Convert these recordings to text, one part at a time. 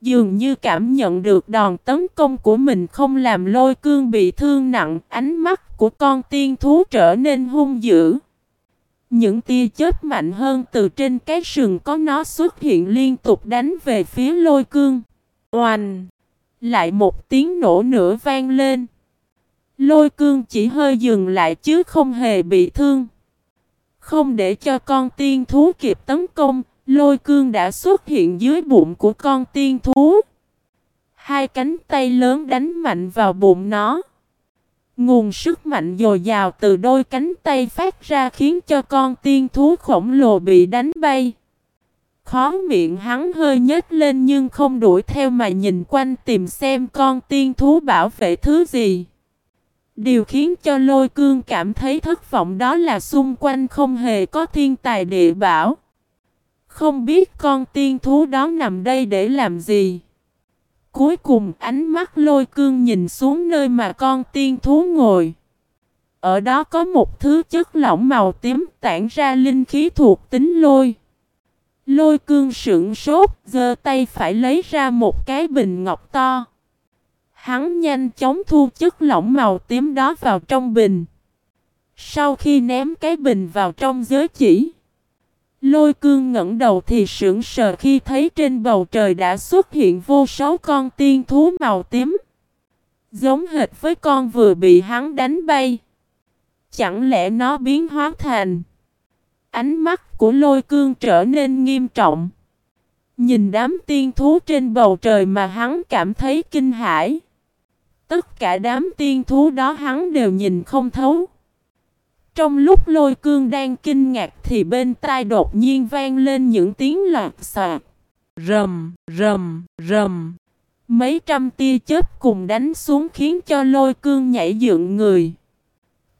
Dường như cảm nhận được đòn tấn công của mình không làm lôi cương bị thương nặng, ánh mắt của con tiên thú trở nên hung dữ. Những tia chớp mạnh hơn từ trên cái sừng có nó xuất hiện liên tục đánh về phía lôi cương. Oanh! Lại một tiếng nổ nữa vang lên. Lôi cương chỉ hơi dừng lại chứ không hề bị thương. Không để cho con tiên thú kịp tấn công, lôi cương đã xuất hiện dưới bụng của con tiên thú. Hai cánh tay lớn đánh mạnh vào bụng nó. Nguồn sức mạnh dồi dào từ đôi cánh tay phát ra khiến cho con tiên thú khổng lồ bị đánh bay. Khó miệng hắn hơi nhếch lên nhưng không đuổi theo mà nhìn quanh tìm xem con tiên thú bảo vệ thứ gì. Điều khiến cho lôi cương cảm thấy thất vọng đó là xung quanh không hề có thiên tài địa bảo. Không biết con tiên thú đó nằm đây để làm gì. Cuối cùng ánh mắt lôi cương nhìn xuống nơi mà con tiên thú ngồi. Ở đó có một thứ chất lỏng màu tím tản ra linh khí thuộc tính lôi. Lôi cương sững sốt, giơ tay phải lấy ra một cái bình ngọc to. Hắn nhanh chóng thu chất lỏng màu tím đó vào trong bình. Sau khi ném cái bình vào trong giới chỉ, lôi cương ngẩng đầu thì sững sờ khi thấy trên bầu trời đã xuất hiện vô số con tiên thú màu tím. Giống hệt với con vừa bị hắn đánh bay. Chẳng lẽ nó biến hóa thành... Ánh mắt của lôi cương trở nên nghiêm trọng. Nhìn đám tiên thú trên bầu trời mà hắn cảm thấy kinh hãi. Tất cả đám tiên thú đó hắn đều nhìn không thấu. Trong lúc lôi cương đang kinh ngạc thì bên tai đột nhiên vang lên những tiếng loạt soạt. Rầm, rầm, rầm. Mấy trăm tia chớp cùng đánh xuống khiến cho lôi cương nhảy dựng người.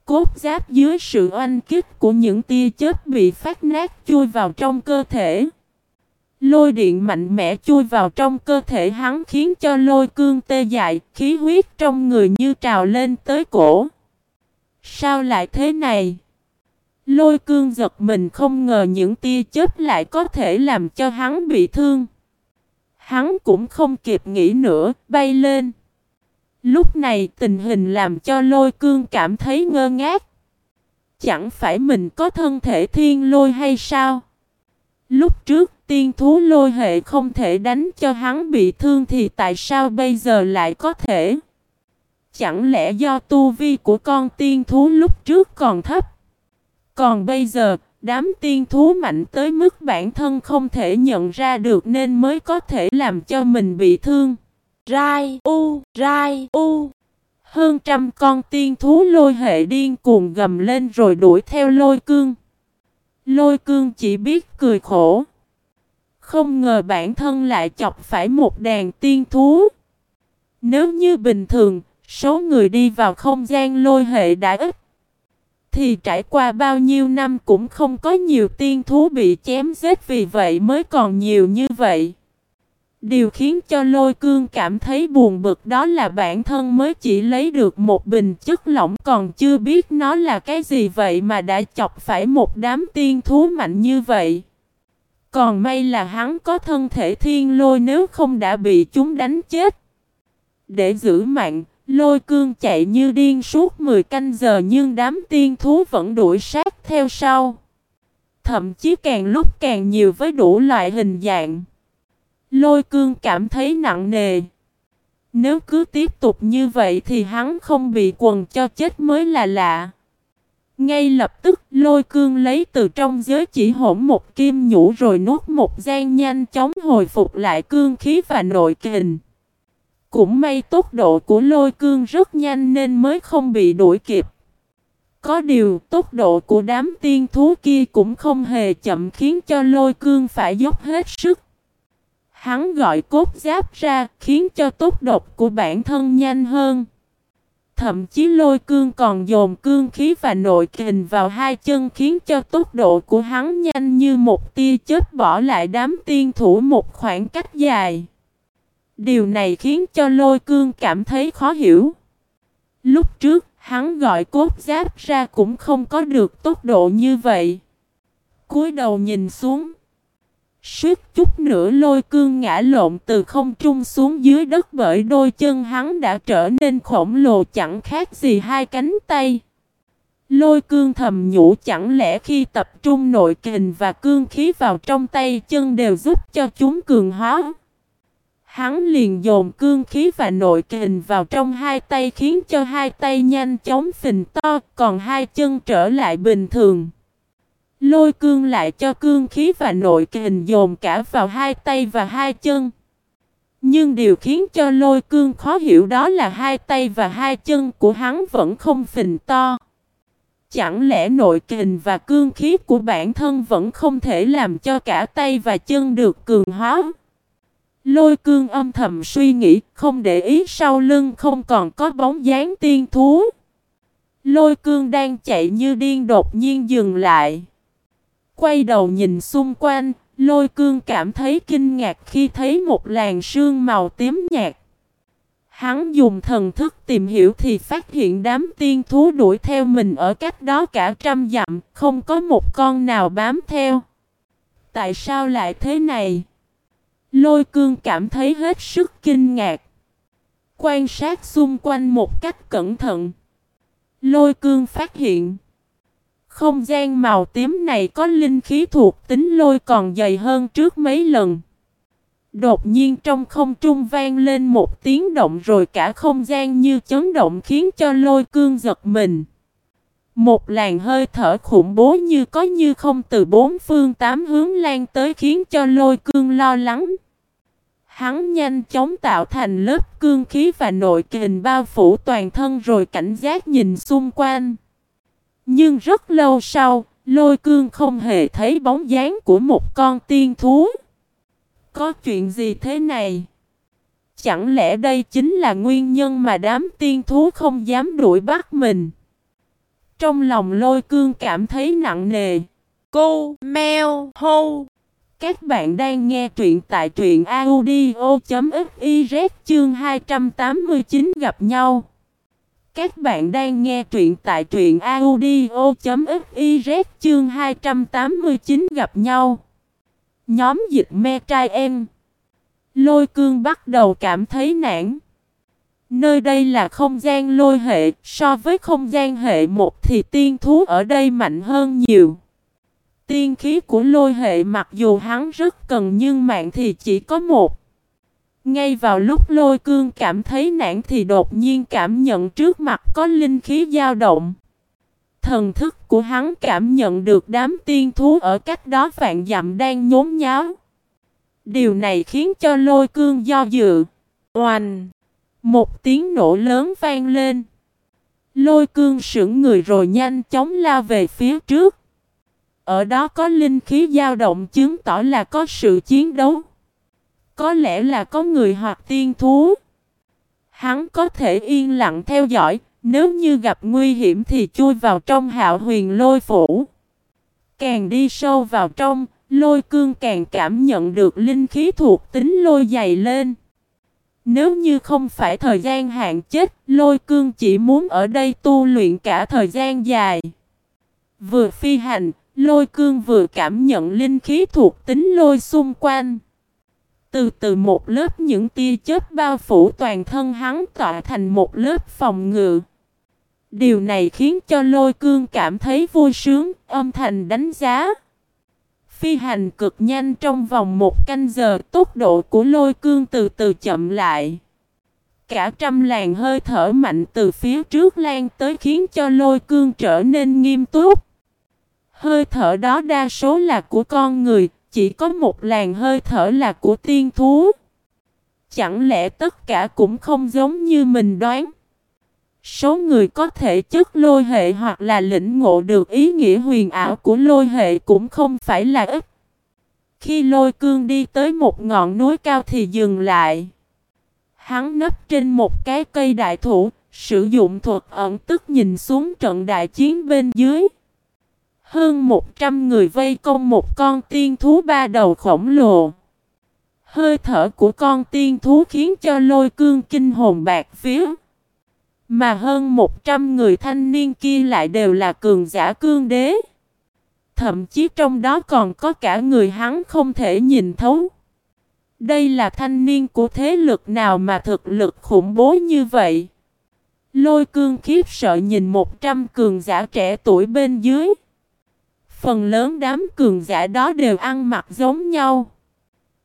Cốt giáp dưới sự oanh kích của những tia chớp bị phát nát chui vào trong cơ thể. Lôi điện mạnh mẽ chui vào trong cơ thể hắn khiến cho lôi cương tê dại, khí huyết trong người như trào lên tới cổ. Sao lại thế này? Lôi cương giật mình không ngờ những tia chớp lại có thể làm cho hắn bị thương. Hắn cũng không kịp nghĩ nữa, bay lên. Lúc này tình hình làm cho lôi cương cảm thấy ngơ ngác. Chẳng phải mình có thân thể thiên lôi hay sao? Lúc trước tiên thú lôi hệ không thể đánh cho hắn bị thương thì tại sao bây giờ lại có thể? Chẳng lẽ do tu vi của con tiên thú lúc trước còn thấp? Còn bây giờ, đám tiên thú mạnh tới mức bản thân không thể nhận ra được nên mới có thể làm cho mình bị thương. Rai u, rai u. Hơn trăm con tiên thú lôi hệ điên cuồng gầm lên rồi đuổi theo lôi cương. Lôi cương chỉ biết cười khổ. Không ngờ bản thân lại chọc phải một đàn tiên thú. Nếu như bình thường, số người đi vào không gian lôi hệ đã ít. Thì trải qua bao nhiêu năm cũng không có nhiều tiên thú bị chém giết vì vậy mới còn nhiều như vậy. Điều khiến cho lôi cương cảm thấy buồn bực đó là bản thân mới chỉ lấy được một bình chất lỏng còn chưa biết nó là cái gì vậy mà đã chọc phải một đám tiên thú mạnh như vậy. Còn may là hắn có thân thể thiên lôi nếu không đã bị chúng đánh chết. Để giữ mạng, lôi cương chạy như điên suốt 10 canh giờ nhưng đám tiên thú vẫn đuổi sát theo sau. Thậm chí càng lúc càng nhiều với đủ loại hình dạng. Lôi cương cảm thấy nặng nề. Nếu cứ tiếp tục như vậy thì hắn không bị quần cho chết mới là lạ. Ngay lập tức, lôi cương lấy từ trong giới chỉ hỗn một kim nhũ rồi nuốt một gian nhanh chóng hồi phục lại cương khí và nội kình. Cũng may tốc độ của lôi cương rất nhanh nên mới không bị đuổi kịp. Có điều, tốc độ của đám tiên thú kia cũng không hề chậm khiến cho lôi cương phải dốc hết sức. Hắn gọi cốt giáp ra khiến cho tốc độ của bản thân nhanh hơn. Thậm chí lôi cương còn dồn cương khí và nội kình vào hai chân khiến cho tốc độ của hắn nhanh như một tia chớp bỏ lại đám tiên thủ một khoảng cách dài. Điều này khiến cho lôi cương cảm thấy khó hiểu. Lúc trước, hắn gọi cốt giáp ra cũng không có được tốc độ như vậy. cúi đầu nhìn xuống. Suýt chút nữa lôi cương ngã lộn từ không trung xuống dưới đất bởi đôi chân hắn đã trở nên khổng lồ chẳng khác gì hai cánh tay. Lôi cương thầm nhủ chẳng lẽ khi tập trung nội kình và cương khí vào trong tay chân đều giúp cho chúng cường hóa. Hắn liền dồn cương khí và nội kình vào trong hai tay khiến cho hai tay nhanh chóng phình to, còn hai chân trở lại bình thường. Lôi cương lại cho cương khí và nội kình dồn cả vào hai tay và hai chân. Nhưng điều khiến cho lôi cương khó hiểu đó là hai tay và hai chân của hắn vẫn không phình to. Chẳng lẽ nội kình và cương khí của bản thân vẫn không thể làm cho cả tay và chân được cường hóa? Lôi cương âm thầm suy nghĩ, không để ý sau lưng không còn có bóng dáng tiên thú. Lôi cương đang chạy như điên đột nhiên dừng lại. Quay đầu nhìn xung quanh, lôi cương cảm thấy kinh ngạc khi thấy một làn sương màu tím nhạt. Hắn dùng thần thức tìm hiểu thì phát hiện đám tiên thú đuổi theo mình ở cách đó cả trăm dặm, không có một con nào bám theo. Tại sao lại thế này? Lôi cương cảm thấy hết sức kinh ngạc. Quan sát xung quanh một cách cẩn thận. Lôi cương phát hiện. Không gian màu tím này có linh khí thuộc tính lôi còn dày hơn trước mấy lần. Đột nhiên trong không trung vang lên một tiếng động rồi cả không gian như chấn động khiến cho lôi cương giật mình. Một làn hơi thở khủng bố như có như không từ bốn phương tám hướng lan tới khiến cho lôi cương lo lắng. Hắn nhanh chóng tạo thành lớp cương khí và nội kình bao phủ toàn thân rồi cảnh giác nhìn xung quanh. Nhưng rất lâu sau, lôi cương không hề thấy bóng dáng của một con tiên thú. Có chuyện gì thế này? Chẳng lẽ đây chính là nguyên nhân mà đám tiên thú không dám đuổi bắt mình? Trong lòng lôi cương cảm thấy nặng nề. Cô, mèo, hô. Các bạn đang nghe truyện tại truyện audio.fiz chương 289 gặp nhau. Các bạn đang nghe truyện tại truyện audio.fiz chương 289 gặp nhau. Nhóm dịch me trai em. Lôi cương bắt đầu cảm thấy nản. Nơi đây là không gian lôi hệ, so với không gian hệ một thì tiên thú ở đây mạnh hơn nhiều. Tiên khí của lôi hệ mặc dù hắn rất cần nhưng mạng thì chỉ có một. Ngay vào lúc lôi cương cảm thấy nản thì đột nhiên cảm nhận trước mặt có linh khí dao động. Thần thức của hắn cảm nhận được đám tiên thú ở cách đó vạn dặm đang nhốn nháo. Điều này khiến cho lôi cương do dự. Oanh! Một tiếng nổ lớn vang lên. Lôi cương sững người rồi nhanh chóng lao về phía trước. Ở đó có linh khí dao động chứng tỏ là có sự chiến đấu. Có lẽ là có người hoặc tiên thú. Hắn có thể yên lặng theo dõi, nếu như gặp nguy hiểm thì chui vào trong hạo huyền lôi phủ. Càng đi sâu vào trong, lôi cương càng cảm nhận được linh khí thuộc tính lôi dày lên. Nếu như không phải thời gian hạn chết, lôi cương chỉ muốn ở đây tu luyện cả thời gian dài. Vừa phi hành, lôi cương vừa cảm nhận linh khí thuộc tính lôi xung quanh. Từ từ một lớp những tia chớp bao phủ toàn thân hắn tọa thành một lớp phòng ngự. Điều này khiến cho lôi cương cảm thấy vui sướng, âm thanh đánh giá. Phi hành cực nhanh trong vòng một canh giờ, tốc độ của lôi cương từ từ chậm lại. Cả trăm làn hơi thở mạnh từ phía trước lan tới khiến cho lôi cương trở nên nghiêm túc. Hơi thở đó đa số là của con người, chỉ có một làn hơi thở là của tiên thú. Chẳng lẽ tất cả cũng không giống như mình đoán? Số người có thể chất lôi hệ hoặc là lĩnh ngộ được ý nghĩa huyền ảo của lôi hệ cũng không phải là ít. Khi lôi cương đi tới một ngọn núi cao thì dừng lại. Hắn nấp trên một cái cây đại thụ, sử dụng thuật ẩn tức nhìn xuống trận đại chiến bên dưới. Hơn 100 người vây công một con tiên thú ba đầu khổng lồ. Hơi thở của con tiên thú khiến cho lôi cương kinh hồn bạc phía. Mà hơn 100 người thanh niên kia lại đều là cường giả cương đế. thậm chí trong đó còn có cả người hắn không thể nhìn thấu. Đây là thanh niên của thế lực nào mà thực lực khủng bố như vậy? Lôi cương khiếp sợ nhìn một trăm cường giả trẻ tuổi bên dưới. Phần lớn đám cường giả đó đều ăn mặc giống nhau.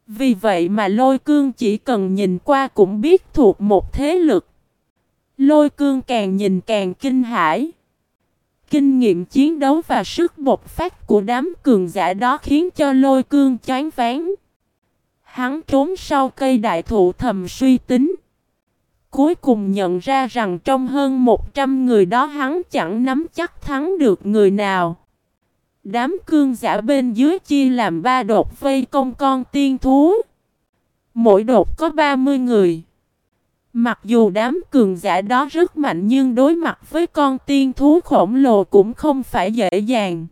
Vì vậy mà lôi cương chỉ cần nhìn qua cũng biết thuộc một thế lực. Lôi cương càng nhìn càng kinh hãi. Kinh nghiệm chiến đấu và sức bộc phát của đám cường giả đó khiến cho lôi cương chán ván. Hắn trốn sau cây đại thụ thầm suy tính. Cuối cùng nhận ra rằng trong hơn 100 người đó hắn chẳng nắm chắc thắng được người nào. Đám cương giả bên dưới chia làm ba đột vây công con tiên thú. Mỗi đột có 30 người. Mặc dù đám cường giả đó rất mạnh nhưng đối mặt với con tiên thú khổng lồ cũng không phải dễ dàng.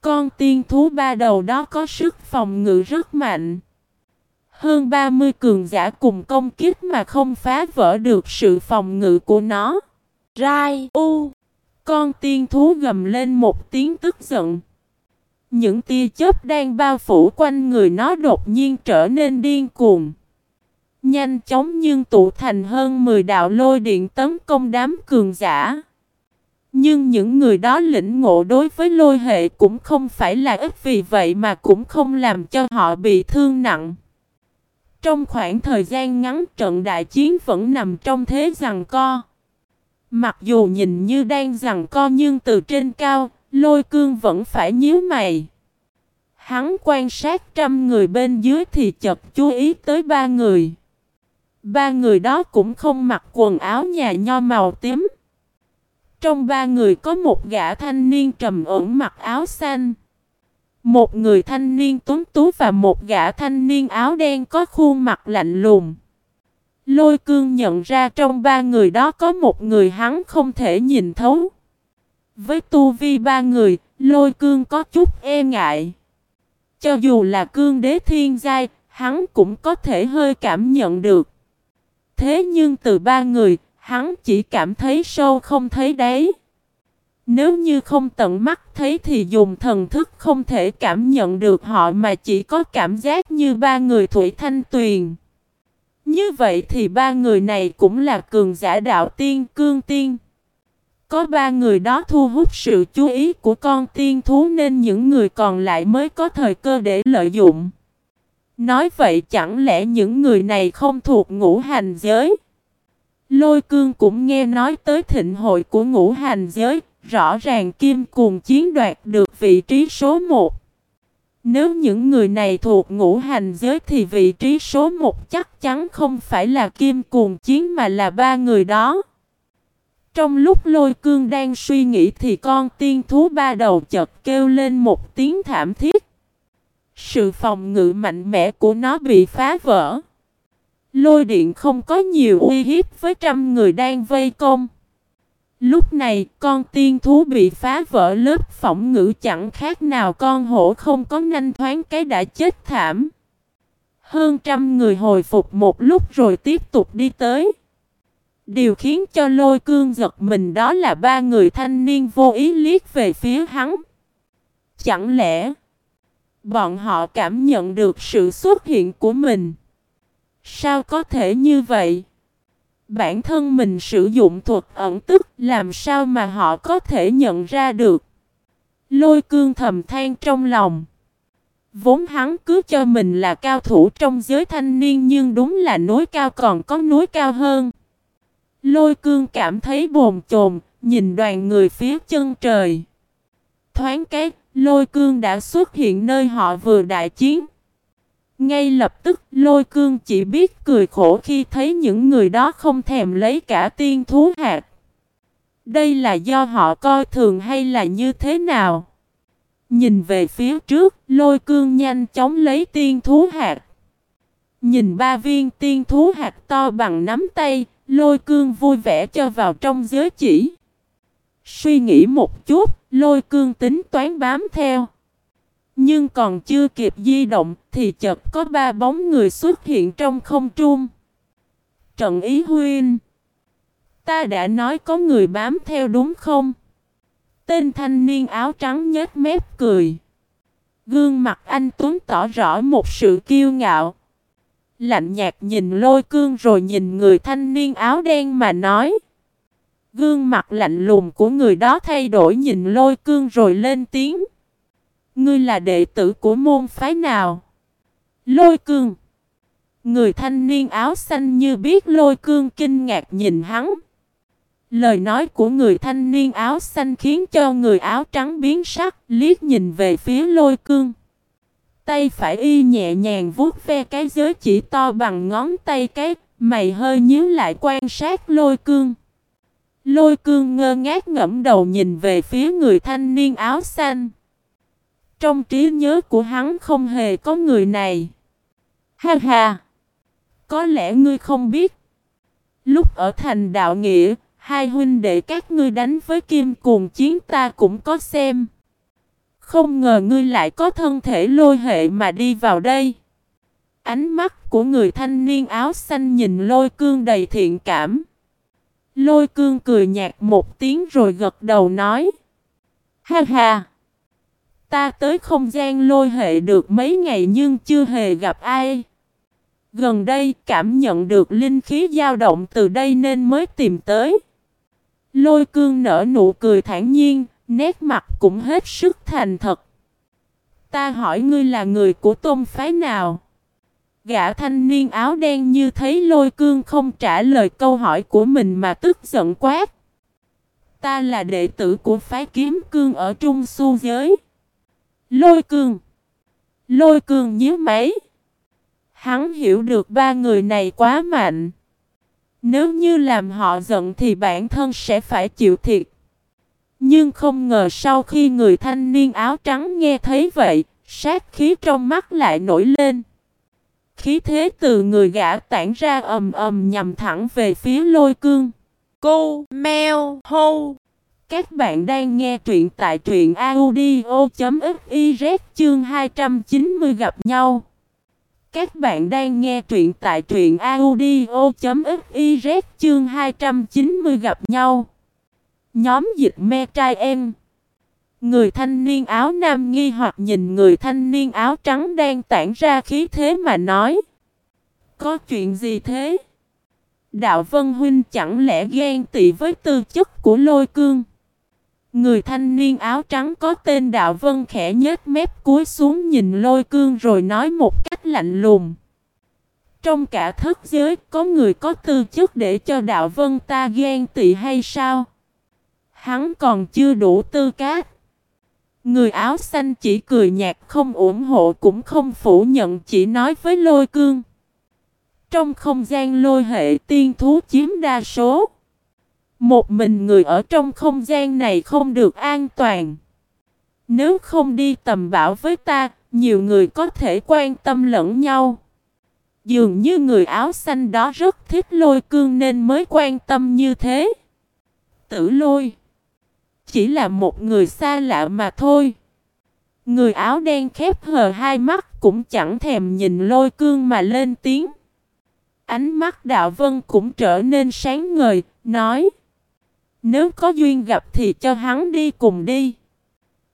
Con tiên thú ba đầu đó có sức phòng ngự rất mạnh. Hơn 30 cường giả cùng công kích mà không phá vỡ được sự phòng ngự của nó. Rai U Con tiên thú gầm lên một tiếng tức giận. Những tia chớp đang bao phủ quanh người nó đột nhiên trở nên điên cuồng. Nhanh chóng nhưng tụ thành hơn 10 đạo lôi điện tấn công đám cường giả. Nhưng những người đó lĩnh ngộ đối với lôi hệ cũng không phải là ít vì vậy mà cũng không làm cho họ bị thương nặng. Trong khoảng thời gian ngắn trận đại chiến vẫn nằm trong thế rằng co. Mặc dù nhìn như đang rằng co nhưng từ trên cao, lôi cương vẫn phải nhíu mày. Hắn quan sát trăm người bên dưới thì chợt chú ý tới ba người. Ba người đó cũng không mặc quần áo nhà nho màu tím. Trong ba người có một gã thanh niên trầm ẩn mặc áo xanh. Một người thanh niên tuấn tú và một gã thanh niên áo đen có khuôn mặt lạnh lùng. Lôi cương nhận ra trong ba người đó có một người hắn không thể nhìn thấu. Với tu vi ba người, lôi cương có chút e ngại. Cho dù là cương đế thiên giai, hắn cũng có thể hơi cảm nhận được. Thế nhưng từ ba người, hắn chỉ cảm thấy sâu không thấy đáy. Nếu như không tận mắt thấy thì dùng thần thức không thể cảm nhận được họ mà chỉ có cảm giác như ba người Thủy Thanh Tuyền. Như vậy thì ba người này cũng là cường giả đạo tiên cương tiên. Có ba người đó thu hút sự chú ý của con tiên thú nên những người còn lại mới có thời cơ để lợi dụng. Nói vậy chẳng lẽ những người này không thuộc ngũ hành giới? Lôi cương cũng nghe nói tới thịnh hội của ngũ hành giới, rõ ràng Kim cuồng chiến đoạt được vị trí số 1. Nếu những người này thuộc ngũ hành giới thì vị trí số 1 chắc chắn không phải là Kim cuồng chiến mà là ba người đó. Trong lúc lôi cương đang suy nghĩ thì con tiên thú ba đầu chợt kêu lên một tiếng thảm thiết. Sự phòng ngự mạnh mẽ của nó bị phá vỡ. Lôi điện không có nhiều uy hiếp với trăm người đang vây công. Lúc này, con tiên thú bị phá vỡ lớp phỏng ngự chẳng khác nào con hổ không có nhanh thoáng cái đã chết thảm. Hơn trăm người hồi phục một lúc rồi tiếp tục đi tới. Điều khiến cho lôi cương giật mình đó là ba người thanh niên vô ý liếc về phía hắn. Chẳng lẽ bọn họ cảm nhận được sự xuất hiện của mình? Sao có thể như vậy? Bản thân mình sử dụng thuật ẩn tức làm sao mà họ có thể nhận ra được? Lôi cương thầm than trong lòng. Vốn hắn cứ cho mình là cao thủ trong giới thanh niên nhưng đúng là núi cao còn có núi cao hơn. Lôi cương cảm thấy bồn chồn, nhìn đoàn người phía chân trời. Thoáng cái, lôi cương đã xuất hiện nơi họ vừa đại chiến. Ngay lập tức lôi cương chỉ biết cười khổ khi thấy những người đó không thèm lấy cả tiên thú hạt. Đây là do họ coi thường hay là như thế nào? Nhìn về phía trước, lôi cương nhanh chóng lấy tiên thú hạt. Nhìn ba viên tiên thú hạt to bằng nắm tay, lôi cương vui vẻ cho vào trong giới chỉ. Suy nghĩ một chút, lôi cương tính toán bám theo. Nhưng còn chưa kịp di động thì chợt có ba bóng người xuất hiện trong không trung. Trận ý huyên. Ta đã nói có người bám theo đúng không? Tên thanh niên áo trắng nhếch mép cười. Gương mặt anh Tuấn tỏ rõ một sự kiêu ngạo. Lạnh nhạt nhìn lôi cương rồi nhìn người thanh niên áo đen mà nói. Gương mặt lạnh lùng của người đó thay đổi nhìn lôi cương rồi lên tiếng. Ngươi là đệ tử của môn phái nào? Lôi cương. Người thanh niên áo xanh như biết lôi cương kinh ngạc nhìn hắn. Lời nói của người thanh niên áo xanh khiến cho người áo trắng biến sắc, liếc nhìn về phía lôi cương. Tay phải y nhẹ nhàng vuốt ve cái giới chỉ to bằng ngón tay cái, mày hơi nhíu lại quan sát lôi cương. Lôi cương ngơ ngác ngẫm đầu nhìn về phía người thanh niên áo xanh. Trong trí nhớ của hắn không hề có người này. Ha ha! Có lẽ ngươi không biết. Lúc ở thành đạo nghĩa, hai huynh đệ các ngươi đánh với kim cuồng chiến ta cũng có xem. Không ngờ ngươi lại có thân thể lôi hệ mà đi vào đây. Ánh mắt của người thanh niên áo xanh nhìn lôi cương đầy thiện cảm. Lôi cương cười nhạt một tiếng rồi gật đầu nói. Ha ha! Ta tới không gian lôi hệ được mấy ngày nhưng chưa hề gặp ai. Gần đây cảm nhận được linh khí dao động từ đây nên mới tìm tới. Lôi cương nở nụ cười thản nhiên, nét mặt cũng hết sức thành thật. Ta hỏi ngươi là người của tôn phái nào? Gã thanh niên áo đen như thấy lôi cương không trả lời câu hỏi của mình mà tức giận quát. Ta là đệ tử của phái kiếm cương ở Trung Su Giới. Lôi cương. Lôi cương nhíu mấy. Hắn hiểu được ba người này quá mạnh. Nếu như làm họ giận thì bản thân sẽ phải chịu thiệt. Nhưng không ngờ sau khi người thanh niên áo trắng nghe thấy vậy, sát khí trong mắt lại nổi lên. Khí thế từ người gã tản ra ầm ầm nhằm thẳng về phía lôi cương. Cô, mèo, hô. Các bạn đang nghe truyện tại truyện audio.fiz chương 290 gặp nhau. Các bạn đang nghe truyện tại truyện audio.fiz chương 290 gặp nhau. Nhóm dịch me trai em. Người thanh niên áo nam nghi hoặc nhìn người thanh niên áo trắng đang tản ra khí thế mà nói. Có chuyện gì thế? Đạo Vân Huynh chẳng lẽ ghen tị với tư chất của lôi cương? Người thanh niên áo trắng có tên Đạo Vân khẽ nhếch mép cúi xuống nhìn lôi cương rồi nói một cách lạnh lùng. Trong cả thất giới, có người có tư chất để cho Đạo Vân ta ghen tị hay sao? Hắn còn chưa đủ tư cách. Người áo xanh chỉ cười nhạt không ủng hộ cũng không phủ nhận chỉ nói với lôi cương. Trong không gian lôi hệ tiên thú chiếm đa số. Một mình người ở trong không gian này không được an toàn. Nếu không đi tầm bảo với ta, nhiều người có thể quan tâm lẫn nhau. Dường như người áo xanh đó rất thích lôi cương nên mới quan tâm như thế. Tử lôi. Chỉ là một người xa lạ mà thôi. Người áo đen khép hờ hai mắt cũng chẳng thèm nhìn lôi cương mà lên tiếng. Ánh mắt đạo vân cũng trở nên sáng ngời, nói. Nếu có duyên gặp thì cho hắn đi cùng đi.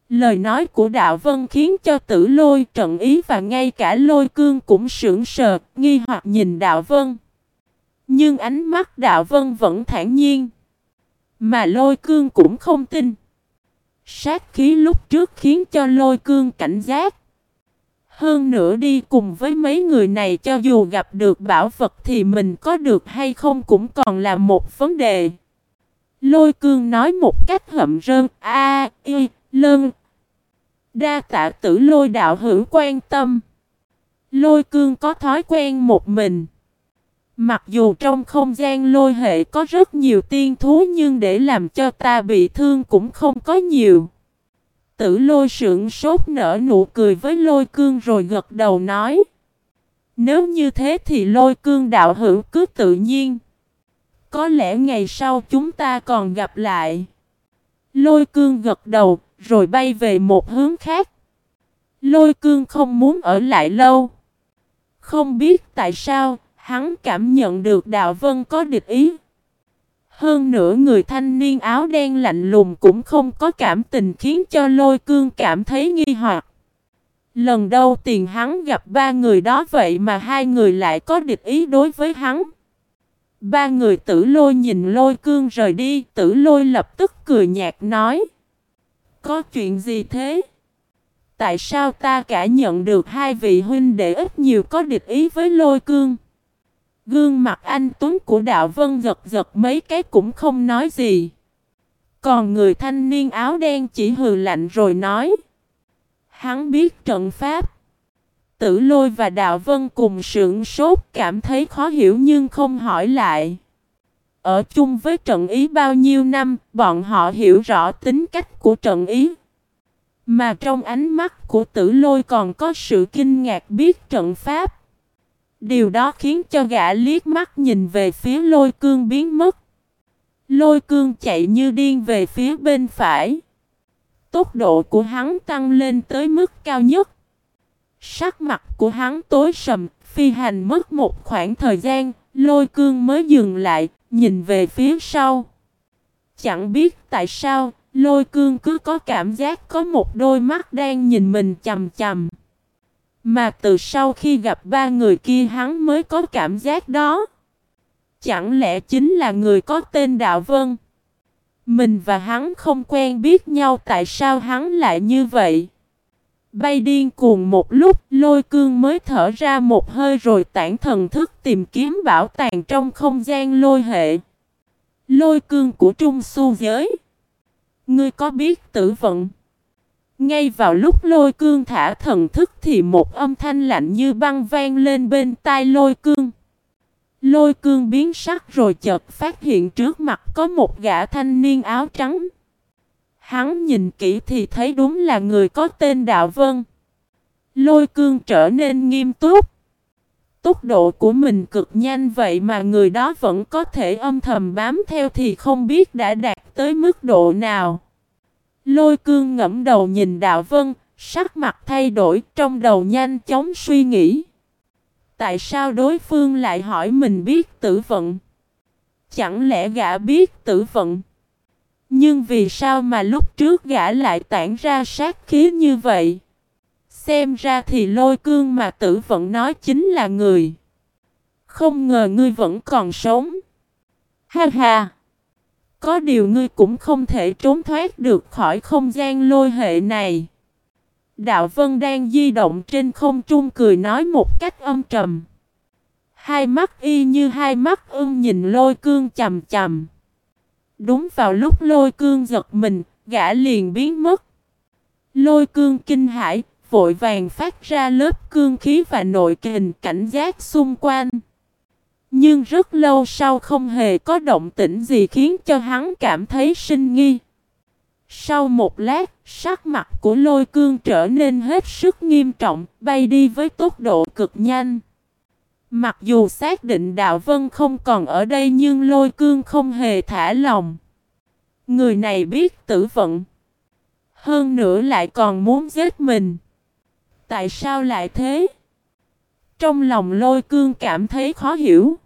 Lời nói của đạo vân khiến cho tử lôi trận ý và ngay cả lôi cương cũng sững sờ, nghi hoặc nhìn đạo vân. Nhưng ánh mắt đạo vân vẫn thản nhiên. Mà lôi cương cũng không tin. Sát khí lúc trước khiến cho lôi cương cảnh giác. Hơn nữa đi cùng với mấy người này cho dù gặp được bảo vật thì mình có được hay không cũng còn là một vấn đề. Lôi cương nói một cách hậm rơn, a y, lơn. Đa tạ tử lôi đạo hữu quan tâm. Lôi cương có thói quen một mình. Mặc dù trong không gian lôi hệ có rất nhiều tiên thú nhưng để làm cho ta bị thương cũng không có nhiều. Tử lôi sượng sốt nở nụ cười với lôi cương rồi gật đầu nói. Nếu như thế thì lôi cương đạo hữu cứ tự nhiên. Có lẽ ngày sau chúng ta còn gặp lại. Lôi cương gật đầu, rồi bay về một hướng khác. Lôi cương không muốn ở lại lâu. Không biết tại sao, hắn cảm nhận được đạo vân có địch ý. Hơn nữa người thanh niên áo đen lạnh lùng cũng không có cảm tình khiến cho lôi cương cảm thấy nghi hoặc. Lần đầu tiền hắn gặp ba người đó vậy mà hai người lại có địch ý đối với hắn. Ba người tử lôi nhìn lôi cương rời đi, tử lôi lập tức cười nhạt nói. Có chuyện gì thế? Tại sao ta cả nhận được hai vị huynh đệ ít nhiều có địch ý với lôi cương? Gương mặt anh Tuấn của Đạo Vân giật giật mấy cái cũng không nói gì. Còn người thanh niên áo đen chỉ hừ lạnh rồi nói. Hắn biết trận pháp. Tử lôi và Đạo Vân cùng sưởng sốt cảm thấy khó hiểu nhưng không hỏi lại. Ở chung với trận ý bao nhiêu năm, bọn họ hiểu rõ tính cách của trận ý. Mà trong ánh mắt của tử lôi còn có sự kinh ngạc biết trận pháp. Điều đó khiến cho gã liếc mắt nhìn về phía lôi cương biến mất. Lôi cương chạy như điên về phía bên phải. Tốc độ của hắn tăng lên tới mức cao nhất. Sắc mặt của hắn tối sầm, phi hành mất một khoảng thời gian, lôi cương mới dừng lại, nhìn về phía sau. Chẳng biết tại sao, lôi cương cứ có cảm giác có một đôi mắt đang nhìn mình chầm chầm. Mà từ sau khi gặp ba người kia hắn mới có cảm giác đó. Chẳng lẽ chính là người có tên Đạo Vân? Mình và hắn không quen biết nhau, tại sao hắn lại như vậy? Bay điên cuồng một lúc, lôi cương mới thở ra một hơi rồi tản thần thức tìm kiếm bảo tàng trong không gian lôi hệ. Lôi cương của trung su giới. Ngươi có biết tử vận? Ngay vào lúc lôi cương thả thần thức thì một âm thanh lạnh như băng vang lên bên tai lôi cương. Lôi cương biến sắc rồi chợt phát hiện trước mặt có một gã thanh niên áo trắng. Hắn nhìn kỹ thì thấy đúng là người có tên Đạo Vân. Lôi cương trở nên nghiêm túc. Tốc độ của mình cực nhanh vậy mà người đó vẫn có thể âm thầm bám theo thì không biết đã đạt tới mức độ nào. Lôi cương ngẫm đầu nhìn Đạo Vân, sắc mặt thay đổi trong đầu nhanh chóng suy nghĩ. Tại sao đối phương lại hỏi mình biết tử vận? Chẳng lẽ gã biết tử vận? Nhưng vì sao mà lúc trước gã lại tản ra sát khí như vậy? Xem ra thì lôi cương mà tử vận nói chính là người. Không ngờ ngươi vẫn còn sống. Ha ha! Có điều ngươi cũng không thể trốn thoát được khỏi không gian lôi hệ này. Đạo Vân đang di động trên không trung cười nói một cách âm trầm. Hai mắt y như hai mắt ưng nhìn lôi cương chầm chầm. Đúng vào lúc lôi cương giật mình, gã liền biến mất. Lôi cương kinh hãi, vội vàng phát ra lớp cương khí và nội kình cảnh giác xung quanh. Nhưng rất lâu sau không hề có động tĩnh gì khiến cho hắn cảm thấy sinh nghi. Sau một lát, sắc mặt của lôi cương trở nên hết sức nghiêm trọng, bay đi với tốc độ cực nhanh. Mặc dù xác định đạo vân không còn ở đây nhưng lôi cương không hề thả lòng. Người này biết tử vận. Hơn nữa lại còn muốn giết mình. Tại sao lại thế? Trong lòng lôi cương cảm thấy khó hiểu.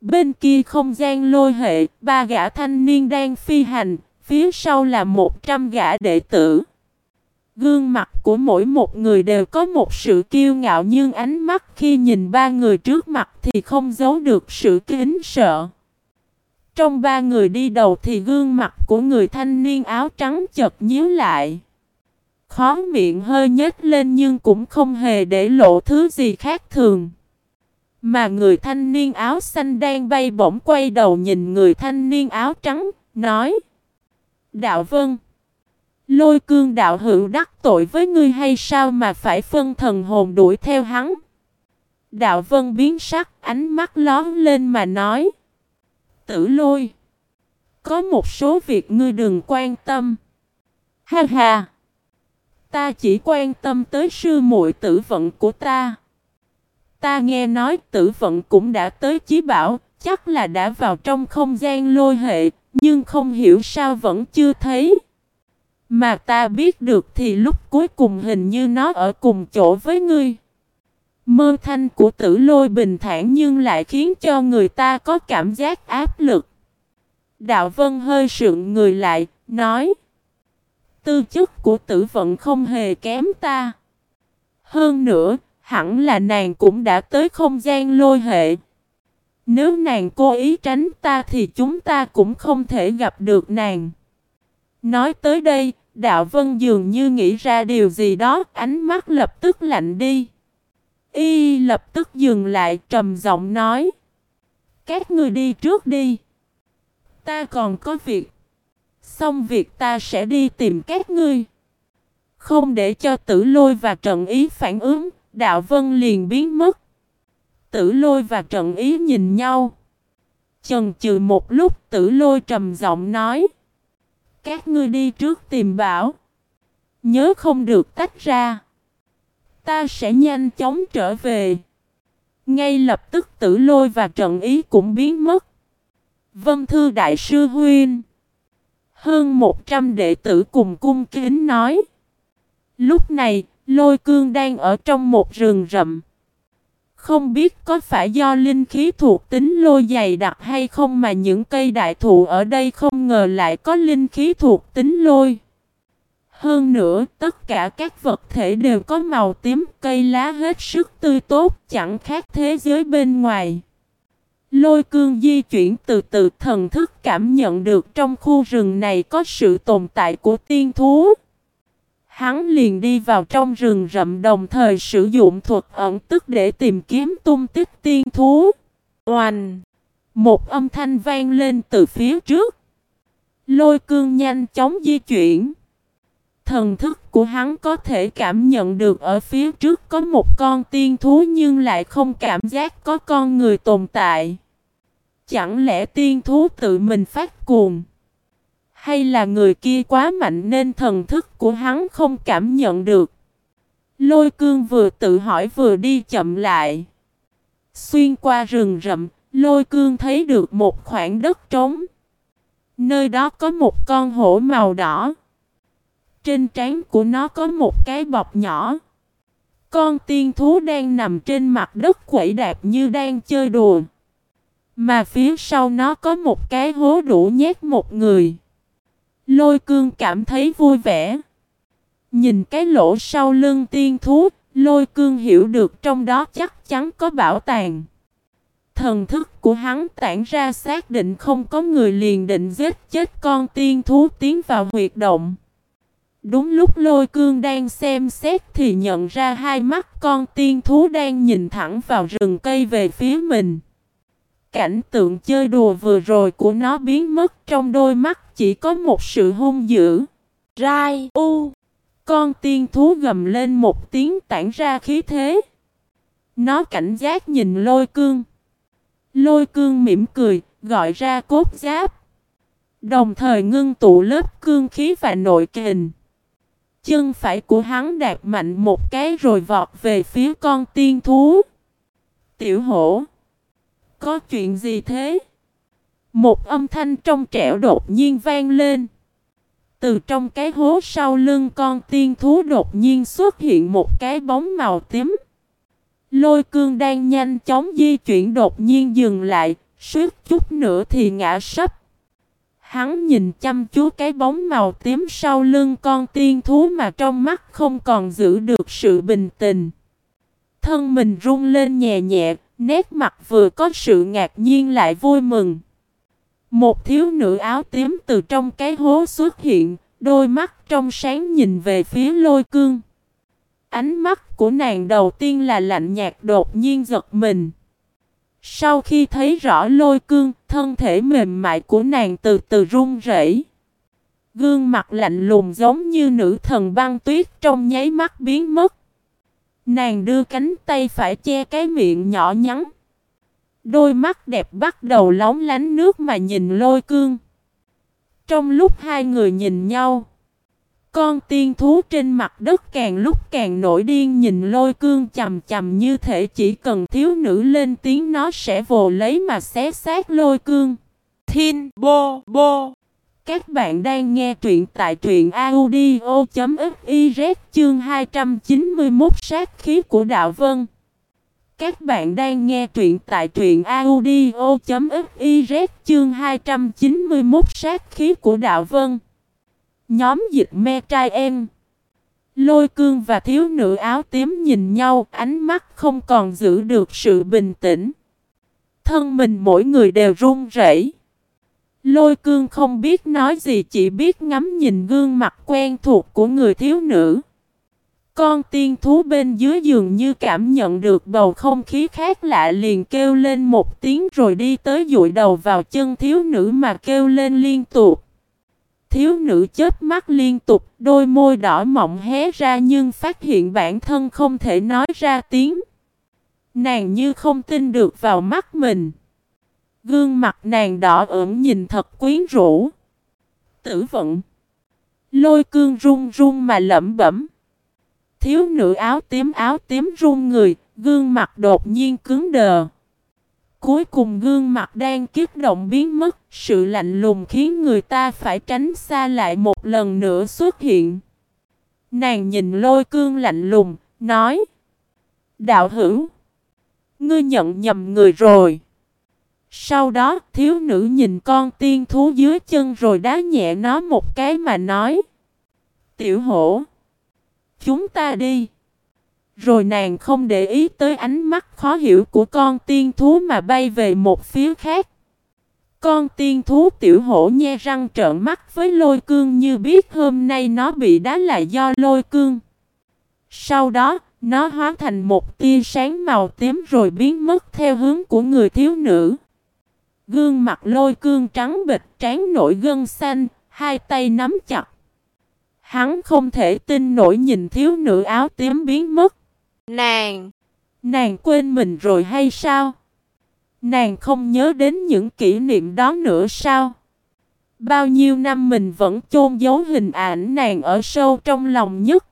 Bên kia không gian lôi hệ, ba gã thanh niên đang phi hành, phía sau là một trăm gã đệ tử. Gương mặt của mỗi một người đều có một sự kiêu ngạo nhưng ánh mắt khi nhìn ba người trước mặt thì không giấu được sự kính sợ. Trong ba người đi đầu thì gương mặt của người thanh niên áo trắng chật nhíu lại. Khó miệng hơi nhếch lên nhưng cũng không hề để lộ thứ gì khác thường. Mà người thanh niên áo xanh đang bay bổng quay đầu nhìn người thanh niên áo trắng, nói Đạo Vân Lôi cương đạo hữu đắc tội với ngươi hay sao mà phải phân thần hồn đuổi theo hắn? Đạo Vân biến sắc ánh mắt lón lên mà nói Tử lôi Có một số việc ngươi đừng quan tâm. Ha ha. Ta chỉ quan tâm tới sư muội tử vận của ta Ta nghe nói tử vận cũng đã tới chí bảo, chắc là đã vào trong không gian lôi hệ, nhưng không hiểu sao vẫn chưa thấy. Mà ta biết được thì lúc cuối cùng hình như nó ở cùng chỗ với ngươi. Mơ thanh của tử lôi bình thản nhưng lại khiến cho người ta có cảm giác áp lực. Đạo Vân hơi sượng người lại, nói. Tư chất của tử vận không hề kém ta. Hơn nữa, hẳn là nàng cũng đã tới không gian lôi hệ. Nếu nàng cố ý tránh ta thì chúng ta cũng không thể gặp được nàng. Nói tới đây, Đạo Vân dường như nghĩ ra điều gì đó, ánh mắt lập tức lạnh đi. Y lập tức dừng lại trầm giọng nói. Các người đi trước đi. Ta còn có việc. Xong việc ta sẽ đi tìm các ngươi. Không để cho tử lôi và trận ý phản ứng, đạo vân liền biến mất. Tử lôi và trận ý nhìn nhau. Chần chừ một lúc tử lôi trầm giọng nói. Các ngươi đi trước tìm bảo. Nhớ không được tách ra. Ta sẽ nhanh chóng trở về. Ngay lập tức tử lôi và trận ý cũng biến mất. Vân Thư Đại sư Huynh. Hơn 100 đệ tử cùng cung kính nói. Lúc này, lôi cương đang ở trong một rừng rậm. Không biết có phải do linh khí thuộc tính lôi dày đặc hay không mà những cây đại thụ ở đây không ngờ lại có linh khí thuộc tính lôi. Hơn nữa, tất cả các vật thể đều có màu tím, cây lá hết sức tươi tốt, chẳng khác thế giới bên ngoài. Lôi cương di chuyển từ từ thần thức cảm nhận được trong khu rừng này có sự tồn tại của tiên thú. Hắn liền đi vào trong rừng rậm đồng thời sử dụng thuật ẩn tức để tìm kiếm tung tích tiên thú. Oanh! Một âm thanh vang lên từ phía trước. Lôi cương nhanh chóng di chuyển. Thần thức của hắn có thể cảm nhận được ở phía trước có một con tiên thú nhưng lại không cảm giác có con người tồn tại. Chẳng lẽ tiên thú tự mình phát cuồng? Hay là người kia quá mạnh nên thần thức của hắn không cảm nhận được? Lôi cương vừa tự hỏi vừa đi chậm lại. Xuyên qua rừng rậm, lôi cương thấy được một khoảng đất trống. Nơi đó có một con hổ màu đỏ. Trên trán của nó có một cái bọc nhỏ. Con tiên thú đang nằm trên mặt đất quẩy đạp như đang chơi đùa. Mà phía sau nó có một cái hố đủ nhét một người. Lôi cương cảm thấy vui vẻ. Nhìn cái lỗ sau lưng tiên thú, lôi cương hiểu được trong đó chắc chắn có bảo tàng. Thần thức của hắn tản ra xác định không có người liền định giết chết con tiên thú tiến vào huyệt động. Đúng lúc lôi cương đang xem xét thì nhận ra hai mắt con tiên thú đang nhìn thẳng vào rừng cây về phía mình. Cảnh tượng chơi đùa vừa rồi của nó biến mất trong đôi mắt chỉ có một sự hung dữ. Rai u. Con tiên thú gầm lên một tiếng tản ra khí thế. Nó cảnh giác nhìn lôi cương. Lôi cương mỉm cười, gọi ra cốt giáp. Đồng thời ngưng tụ lớp cương khí và nội kình. Chân phải của hắn đạp mạnh một cái rồi vọt về phía con tiên thú. Tiểu hổ. Có chuyện gì thế? Một âm thanh trong trẻo đột nhiên vang lên. Từ trong cái hố sau lưng con tiên thú đột nhiên xuất hiện một cái bóng màu tím. Lôi cương đang nhanh chóng di chuyển đột nhiên dừng lại, suýt chút nữa thì ngã sấp. Hắn nhìn chăm chú cái bóng màu tím sau lưng con tiên thú mà trong mắt không còn giữ được sự bình tĩnh. Thân mình rung lên nhẹ nhẹ, Nét mặt vừa có sự ngạc nhiên lại vui mừng. Một thiếu nữ áo tím từ trong cái hố xuất hiện, đôi mắt trong sáng nhìn về phía lôi cương. Ánh mắt của nàng đầu tiên là lạnh nhạt đột nhiên giật mình. Sau khi thấy rõ lôi cương, thân thể mềm mại của nàng từ từ run rẩy. Gương mặt lạnh lùng giống như nữ thần băng tuyết trong nháy mắt biến mất. Nàng đưa cánh tay phải che cái miệng nhỏ nhắn. Đôi mắt đẹp bắt đầu lóng lánh nước mà nhìn lôi cương. Trong lúc hai người nhìn nhau, con tiên thú trên mặt đất càng lúc càng nổi điên nhìn lôi cương chầm chầm như thể chỉ cần thiếu nữ lên tiếng nó sẽ vồ lấy mà xé xác lôi cương. Thiên bô bô các bạn đang nghe truyện tại truyện audio.fiz chương 291 sát khí của đạo vân. Các bạn đang nghe truyện tại truyện audio.fiz chương 291 sát khí của đạo vân. Nhóm dịch me trai em. Lôi cương và thiếu nữ áo tím nhìn nhau, ánh mắt không còn giữ được sự bình tĩnh. Thân mình mỗi người đều run rẩy. Lôi cương không biết nói gì chỉ biết ngắm nhìn gương mặt quen thuộc của người thiếu nữ. Con tiên thú bên dưới giường như cảm nhận được bầu không khí khác lạ liền kêu lên một tiếng rồi đi tới dụi đầu vào chân thiếu nữ mà kêu lên liên tục. Thiếu nữ chết mắt liên tục, đôi môi đỏ mọng hé ra nhưng phát hiện bản thân không thể nói ra tiếng. Nàng như không tin được vào mắt mình. Gương mặt nàng đỏ ửng nhìn thật quyến rũ. Tử vận. Lôi cương run run mà lẩm bẩm. Thiếu nữ áo tím áo tím run người, gương mặt đột nhiên cứng đờ. Cuối cùng gương mặt đang kiếp động biến mất, sự lạnh lùng khiến người ta phải tránh xa lại một lần nữa xuất hiện. Nàng nhìn lôi cương lạnh lùng, nói Đạo hữu, ngươi nhận nhầm người rồi. Sau đó, thiếu nữ nhìn con tiên thú dưới chân rồi đá nhẹ nó một cái mà nói Tiểu hổ Chúng ta đi. Rồi nàng không để ý tới ánh mắt khó hiểu của con tiên thú mà bay về một phía khác. Con tiên thú tiểu hổ nhe răng trợn mắt với lôi cương như biết hôm nay nó bị đá là do lôi cương. Sau đó, nó hóa thành một tia sáng màu tím rồi biến mất theo hướng của người thiếu nữ. Gương mặt lôi cương trắng bịch trán nổi gân xanh, hai tay nắm chặt. Hắn không thể tin nổi nhìn thiếu nữ áo tím biến mất. Nàng! Nàng quên mình rồi hay sao? Nàng không nhớ đến những kỷ niệm đó nữa sao? Bao nhiêu năm mình vẫn chôn giấu hình ảnh nàng ở sâu trong lòng nhất.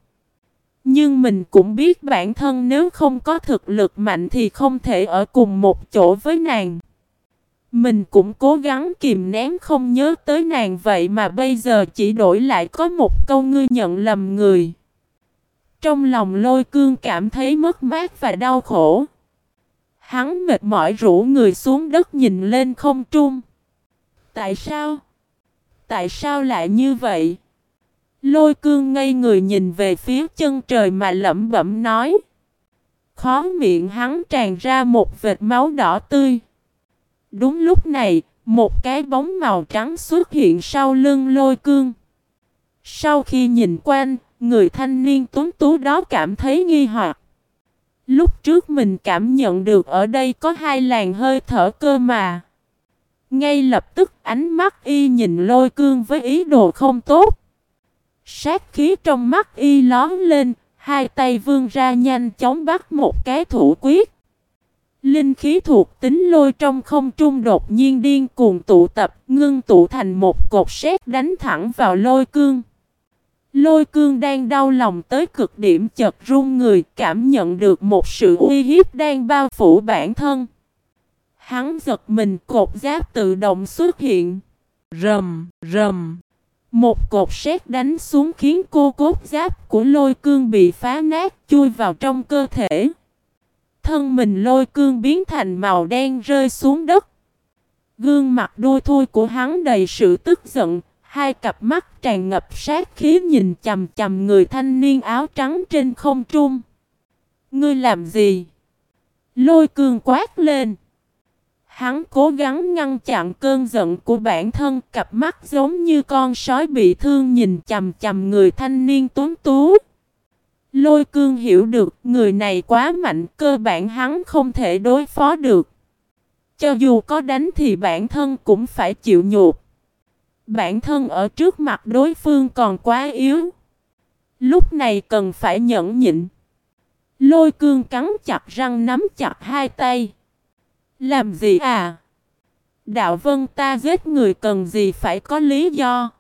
Nhưng mình cũng biết bản thân nếu không có thực lực mạnh thì không thể ở cùng một chỗ với nàng. Mình cũng cố gắng kìm nén không nhớ tới nàng vậy mà bây giờ chỉ đổi lại có một câu ngươi nhận lầm người. Trong lòng lôi cương cảm thấy mất mát và đau khổ. Hắn mệt mỏi rủ người xuống đất nhìn lên không trung. Tại sao? Tại sao lại như vậy? Lôi cương ngây người nhìn về phía chân trời mà lẩm bẩm nói. Khó miệng hắn tràn ra một vệt máu đỏ tươi. Đúng lúc này, một cái bóng màu trắng xuất hiện sau lưng lôi cương. Sau khi nhìn quanh, người thanh niên tuấn tú đó cảm thấy nghi hoặc. Lúc trước mình cảm nhận được ở đây có hai làn hơi thở cơ mà. Ngay lập tức ánh mắt y nhìn lôi cương với ý đồ không tốt. Sát khí trong mắt y lón lên, hai tay vươn ra nhanh chóng bắt một cái thủ quyết. Linh khí thuộc tính lôi trong không trung đột nhiên điên cuồng tụ tập, ngưng tụ thành một cột sét đánh thẳng vào lôi cương. Lôi cương đang đau lòng tới cực điểm chật run người, cảm nhận được một sự uy hiếp đang bao phủ bản thân. Hắn giật mình cột giáp tự động xuất hiện. Rầm, rầm. Một cột sét đánh xuống khiến cô cốt giáp của lôi cương bị phá nát chui vào trong cơ thể. Thân mình lôi cương biến thành màu đen rơi xuống đất. Gương mặt đôi thui của hắn đầy sự tức giận, hai cặp mắt tràn ngập sát khí nhìn chầm chầm người thanh niên áo trắng trên không trung. Ngươi làm gì? Lôi cương quát lên. Hắn cố gắng ngăn chặn cơn giận của bản thân, cặp mắt giống như con sói bị thương nhìn chầm chầm người thanh niên tuấn tú. Lôi cương hiểu được người này quá mạnh cơ bản hắn không thể đối phó được. Cho dù có đánh thì bản thân cũng phải chịu nhục. Bản thân ở trước mặt đối phương còn quá yếu. Lúc này cần phải nhẫn nhịn. Lôi cương cắn chặt răng nắm chặt hai tay. Làm gì à? Đạo vân ta giết người cần gì phải có lý do.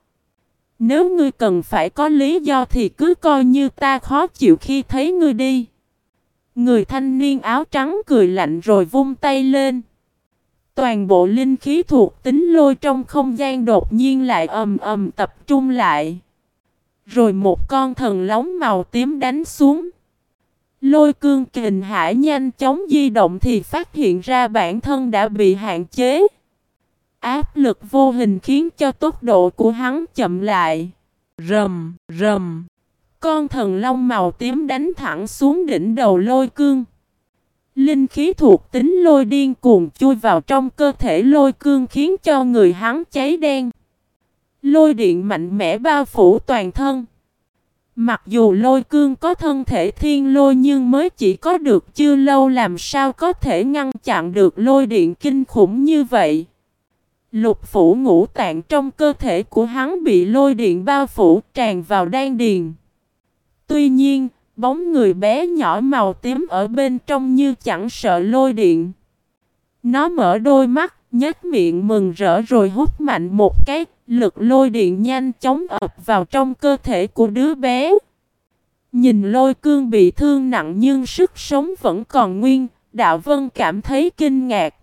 Nếu ngươi cần phải có lý do thì cứ coi như ta khó chịu khi thấy ngươi đi. Người thanh niên áo trắng cười lạnh rồi vung tay lên. Toàn bộ linh khí thuộc tính lôi trong không gian đột nhiên lại ầm ầm tập trung lại. Rồi một con thần lóng màu tím đánh xuống. Lôi cương kình hải nhanh chóng di động thì phát hiện ra bản thân đã bị hạn chế. Áp lực vô hình khiến cho tốc độ của hắn chậm lại. Rầm, rầm. Con thần long màu tím đánh thẳng xuống đỉnh đầu lôi cương. Linh khí thuộc tính lôi điên cuồng chui vào trong cơ thể lôi cương khiến cho người hắn cháy đen. Lôi điện mạnh mẽ bao phủ toàn thân. Mặc dù lôi cương có thân thể thiên lôi nhưng mới chỉ có được chưa lâu làm sao có thể ngăn chặn được lôi điện kinh khủng như vậy. Lục phủ ngũ tạng trong cơ thể của hắn bị lôi điện bao phủ tràn vào đan điền. Tuy nhiên, bóng người bé nhỏ màu tím ở bên trong như chẳng sợ lôi điện. Nó mở đôi mắt, nhếch miệng mừng rỡ rồi hút mạnh một cái, lực lôi điện nhanh chóng ập vào trong cơ thể của đứa bé. Nhìn lôi cương bị thương nặng nhưng sức sống vẫn còn nguyên, đạo vân cảm thấy kinh ngạc.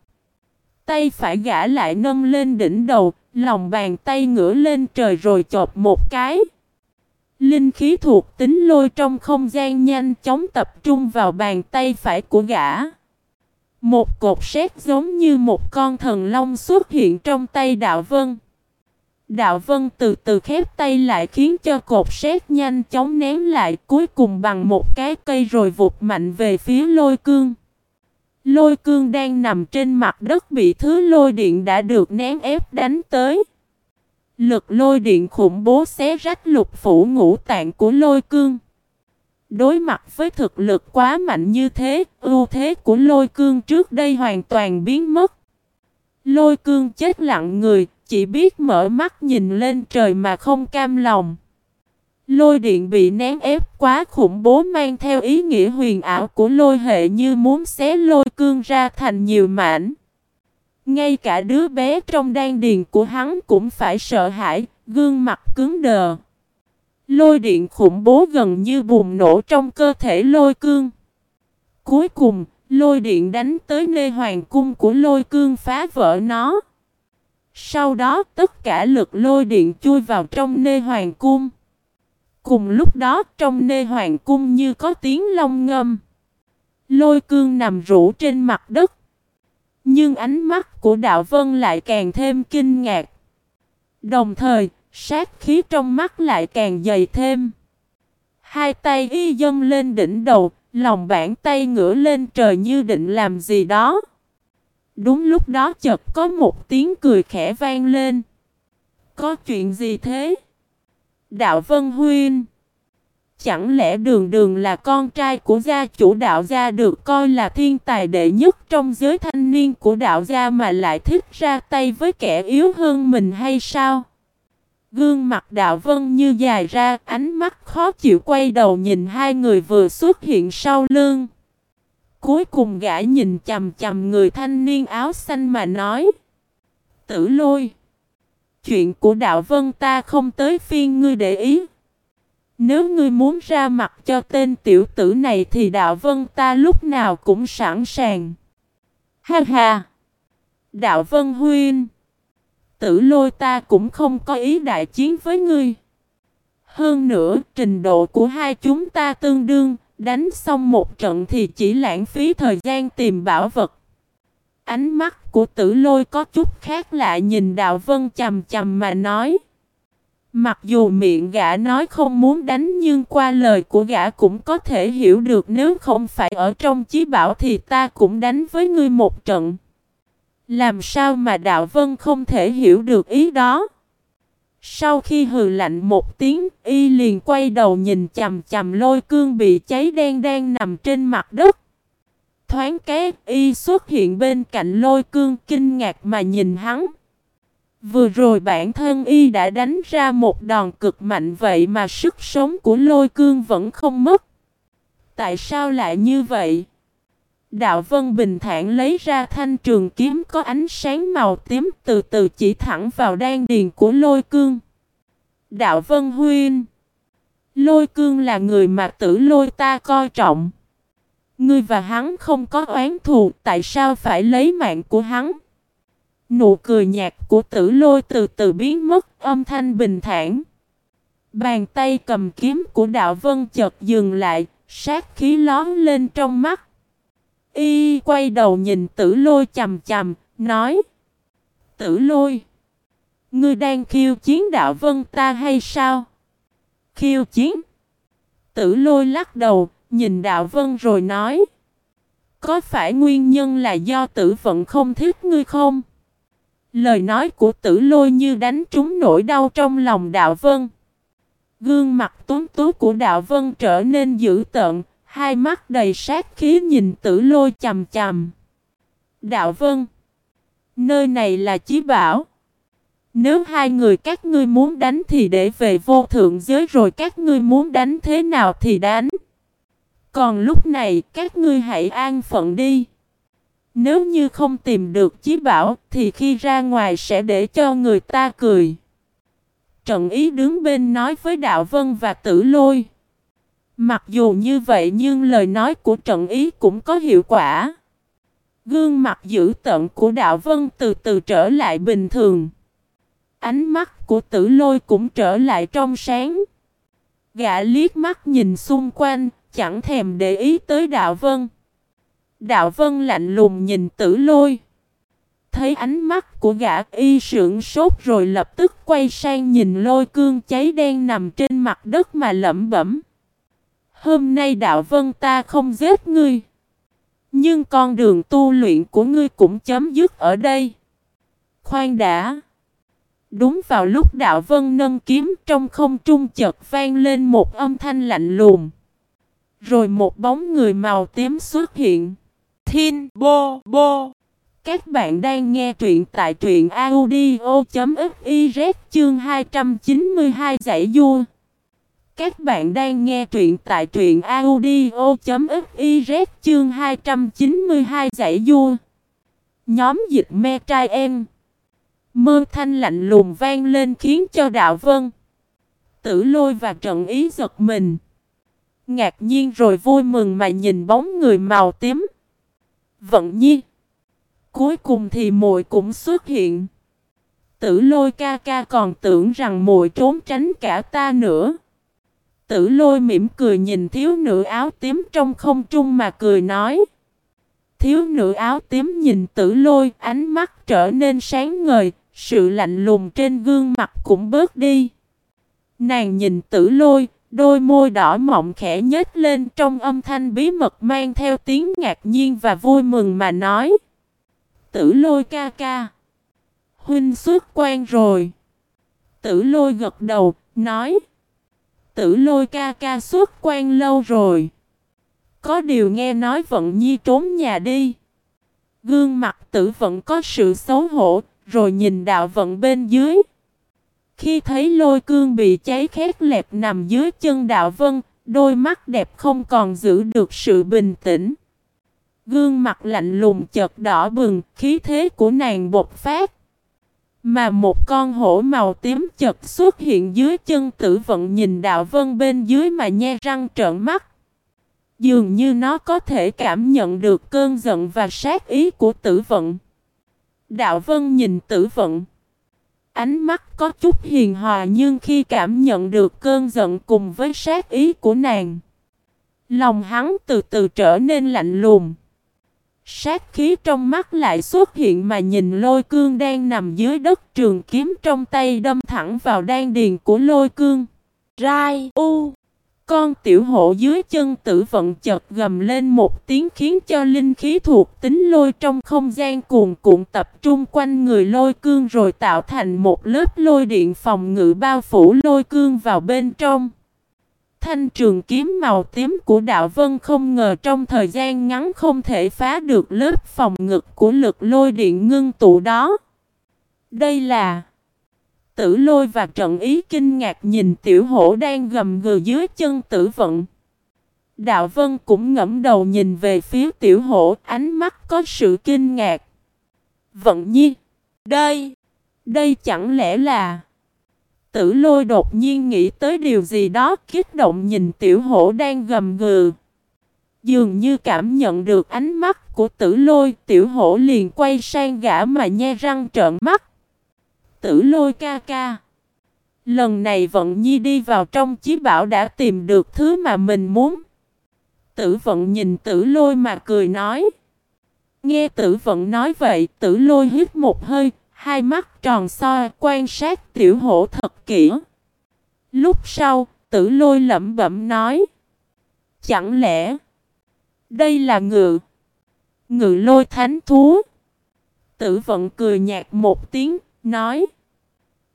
Tay phải gã lại nâng lên đỉnh đầu, lòng bàn tay ngửa lên trời rồi chộp một cái. Linh khí thuộc tính lôi trong không gian nhanh chóng tập trung vào bàn tay phải của gã. Một cột sét giống như một con thần long xuất hiện trong tay đạo vân. Đạo vân từ từ khép tay lại khiến cho cột sét nhanh chóng nén lại, cuối cùng bằng một cái cây rồi vụt mạnh về phía lôi cương. Lôi cương đang nằm trên mặt đất bị thứ lôi điện đã được nén ép đánh tới. Lực lôi điện khủng bố xé rách lục phủ ngũ tạng của lôi cương. Đối mặt với thực lực quá mạnh như thế, ưu thế của lôi cương trước đây hoàn toàn biến mất. Lôi cương chết lặng người, chỉ biết mở mắt nhìn lên trời mà không cam lòng. Lôi điện bị nén ép quá khủng bố mang theo ý nghĩa huyền ảo của lôi hệ như muốn xé lôi cương ra thành nhiều mảnh. Ngay cả đứa bé trong đan điền của hắn cũng phải sợ hãi, gương mặt cứng đờ. Lôi điện khủng bố gần như bùng nổ trong cơ thể lôi cương. Cuối cùng, lôi điện đánh tới nơi hoàng cung của lôi cương phá vỡ nó. Sau đó tất cả lực lôi điện chui vào trong nê hoàng cung. Cùng lúc đó trong nê hoàng cung như có tiếng long ngâm. Lôi cương nằm rũ trên mặt đất. Nhưng ánh mắt của đạo vân lại càng thêm kinh ngạc. Đồng thời, sát khí trong mắt lại càng dày thêm. Hai tay y dâng lên đỉnh đầu, lòng bàn tay ngửa lên trời như định làm gì đó. Đúng lúc đó chợt có một tiếng cười khẽ vang lên. Có chuyện gì thế? Đạo Vân Huyên Chẳng lẽ đường đường là con trai của gia chủ đạo gia được coi là thiên tài đệ nhất trong giới thanh niên của đạo gia mà lại thích ra tay với kẻ yếu hơn mình hay sao? Gương mặt đạo vân như dài ra, ánh mắt khó chịu quay đầu nhìn hai người vừa xuất hiện sau lưng. Cuối cùng gã nhìn chầm chầm người thanh niên áo xanh mà nói. Tử lôi. Chuyện của đạo vân ta không tới phiên ngươi để ý. Nếu ngươi muốn ra mặt cho tên tiểu tử này thì đạo vân ta lúc nào cũng sẵn sàng. Ha ha! Đạo vân huyên! Tử lôi ta cũng không có ý đại chiến với ngươi. Hơn nữa, trình độ của hai chúng ta tương đương, đánh xong một trận thì chỉ lãng phí thời gian tìm bảo vật. Ánh mắt của tử lôi có chút khác lạ nhìn đạo vân chầm chầm mà nói. Mặc dù miệng gã nói không muốn đánh nhưng qua lời của gã cũng có thể hiểu được nếu không phải ở trong chí bảo thì ta cũng đánh với ngươi một trận. Làm sao mà đạo vân không thể hiểu được ý đó? Sau khi hừ lạnh một tiếng, y liền quay đầu nhìn chầm chầm lôi cương bị cháy đen đang nằm trên mặt đất. Thoáng cái, y xuất hiện bên cạnh lôi cương kinh ngạc mà nhìn hắn. Vừa rồi bản thân y đã đánh ra một đòn cực mạnh vậy mà sức sống của lôi cương vẫn không mất. Tại sao lại như vậy? Đạo Vân bình thản lấy ra thanh trường kiếm có ánh sáng màu tím từ từ chỉ thẳng vào đan điền của lôi cương. Đạo Vân Huyên Lôi cương là người mà tử lôi ta coi trọng. Ngươi và hắn không có oán thù, tại sao phải lấy mạng của hắn? Nụ cười nhạt của tử lôi từ từ biến mất, âm thanh bình thản. Bàn tay cầm kiếm của đạo vân chợt dừng lại, Sát khí lón lên trong mắt. Y quay đầu nhìn tử lôi chầm chầm, nói. Tử lôi. Ngươi đang khiêu chiến đạo vân ta hay sao? Khiêu chiến. Tử lôi lắc đầu, nhìn đạo vân rồi nói. Có phải nguyên nhân là do tử vận không thích ngươi không? Lời nói của tử lôi như đánh trúng nỗi đau trong lòng đạo vân. Gương mặt tuấn tú của đạo vân trở nên dữ tợn, hai mắt đầy sát khí nhìn tử lôi chầm chầm. Đạo vân, nơi này là chí bảo. Nếu hai người các ngươi muốn đánh thì để về vô thượng giới rồi các ngươi muốn đánh thế nào thì đánh. Còn lúc này các ngươi hãy an phận đi. Nếu như không tìm được chí bảo thì khi ra ngoài sẽ để cho người ta cười. Trận ý đứng bên nói với Đạo Vân và Tử Lôi. Mặc dù như vậy nhưng lời nói của trận ý cũng có hiệu quả. Gương mặt dữ tợn của Đạo Vân từ từ trở lại bình thường. Ánh mắt của tử lôi cũng trở lại trong sáng. Gã liếc mắt nhìn xung quanh, chẳng thèm để ý tới Đạo Vân. Đạo Vân lạnh lùng nhìn tử lôi. Thấy ánh mắt của gã y sưởng sốt rồi lập tức quay sang nhìn lôi cương cháy đen nằm trên mặt đất mà lẩm bẩm. Hôm nay đạo vân ta không giết ngươi. Nhưng con đường tu luyện của ngươi cũng chấm dứt ở đây. Khoan đã. Đúng vào lúc đạo vân nâng kiếm trong không trung chợt vang lên một âm thanh lạnh lùng. Rồi một bóng người màu tím xuất hiện. Thiên Bô Bô. Các bạn đang nghe truyện tại truyện audio.fiz chương 292 giải vua. Các bạn đang nghe truyện tại truyện audio.fiz chương 292 giải vua. Nhóm dịch me trai em. Mơ thanh lạnh lùng vang lên khiến cho đạo vân. Tử lôi và trận ý giật mình. Ngạc nhiên rồi vui mừng mà nhìn bóng người màu tím. Vận nhi. Cuối cùng thì muội cũng xuất hiện. Tử lôi ca ca còn tưởng rằng muội trốn tránh cả ta nữa. Tử lôi mỉm cười nhìn thiếu nữ áo tím trong không trung mà cười nói. Thiếu nữ áo tím nhìn tử lôi ánh mắt trở nên sáng ngời, sự lạnh lùng trên gương mặt cũng bớt đi. Nàng nhìn tử lôi, đôi môi đỏ mọng khẽ nhếch lên trong âm thanh bí mật mang theo tiếng ngạc nhiên và vui mừng mà nói. Tử lôi ca ca. Huynh xuất quan rồi. Tử lôi gật đầu, nói. Tử lôi ca ca xuất quan lâu rồi. Có điều nghe nói vận nhi trốn nhà đi. Gương mặt tử vẫn có sự xấu hổ, rồi nhìn đạo vận bên dưới. Khi thấy lôi cương bị cháy khét lẹp nằm dưới chân đạo vân, đôi mắt đẹp không còn giữ được sự bình tĩnh. Gương mặt lạnh lùng chợt đỏ bừng, khí thế của nàng bột phát. Mà một con hổ màu tím chợt xuất hiện dưới chân tử vận nhìn đạo vân bên dưới mà nhe răng trợn mắt. Dường như nó có thể cảm nhận được cơn giận và sát ý của tử vận. Đạo vân nhìn tử vận. Ánh mắt có chút hiền hòa nhưng khi cảm nhận được cơn giận cùng với sát ý của nàng. Lòng hắn từ từ trở nên lạnh lùng. Sát khí trong mắt lại xuất hiện mà nhìn lôi cương đang nằm dưới đất trường kiếm trong tay đâm thẳng vào đan điền của lôi cương. Rai u con tiểu hộ dưới chân tử vận chợt gầm lên một tiếng khiến cho linh khí thuộc tính lôi trong không gian cuồn cuộn tập trung quanh người lôi cương rồi tạo thành một lớp lôi điện phòng ngự bao phủ lôi cương vào bên trong. Thanh trường kiếm màu tím của đạo vân không ngờ trong thời gian ngắn không thể phá được lớp phòng ngực của lực lôi điện ngưng tụ đó. Đây là Tử lôi và trận ý kinh ngạc nhìn tiểu hổ đang gầm gừ dưới chân tử vận. Đạo vân cũng ngẫm đầu nhìn về phía tiểu hổ ánh mắt có sự kinh ngạc. Vận nhi, đây, đây chẳng lẽ là... Tử lôi đột nhiên nghĩ tới điều gì đó kích động nhìn tiểu hổ đang gầm gừ. Dường như cảm nhận được ánh mắt của tử lôi tiểu hổ liền quay sang gã mà nhe răng trợn mắt. Tử lôi ca ca. Lần này vận nhi đi vào trong chí bảo đã tìm được thứ mà mình muốn. Tử vận nhìn tử lôi mà cười nói. Nghe tử vận nói vậy, tử lôi hít một hơi, hai mắt tròn soi, quan sát tiểu hổ thật kỹ. Lúc sau, tử lôi lẩm bẩm nói. Chẳng lẽ, đây là ngự, ngự lôi thánh thú? Tử vận cười nhạt một tiếng, nói.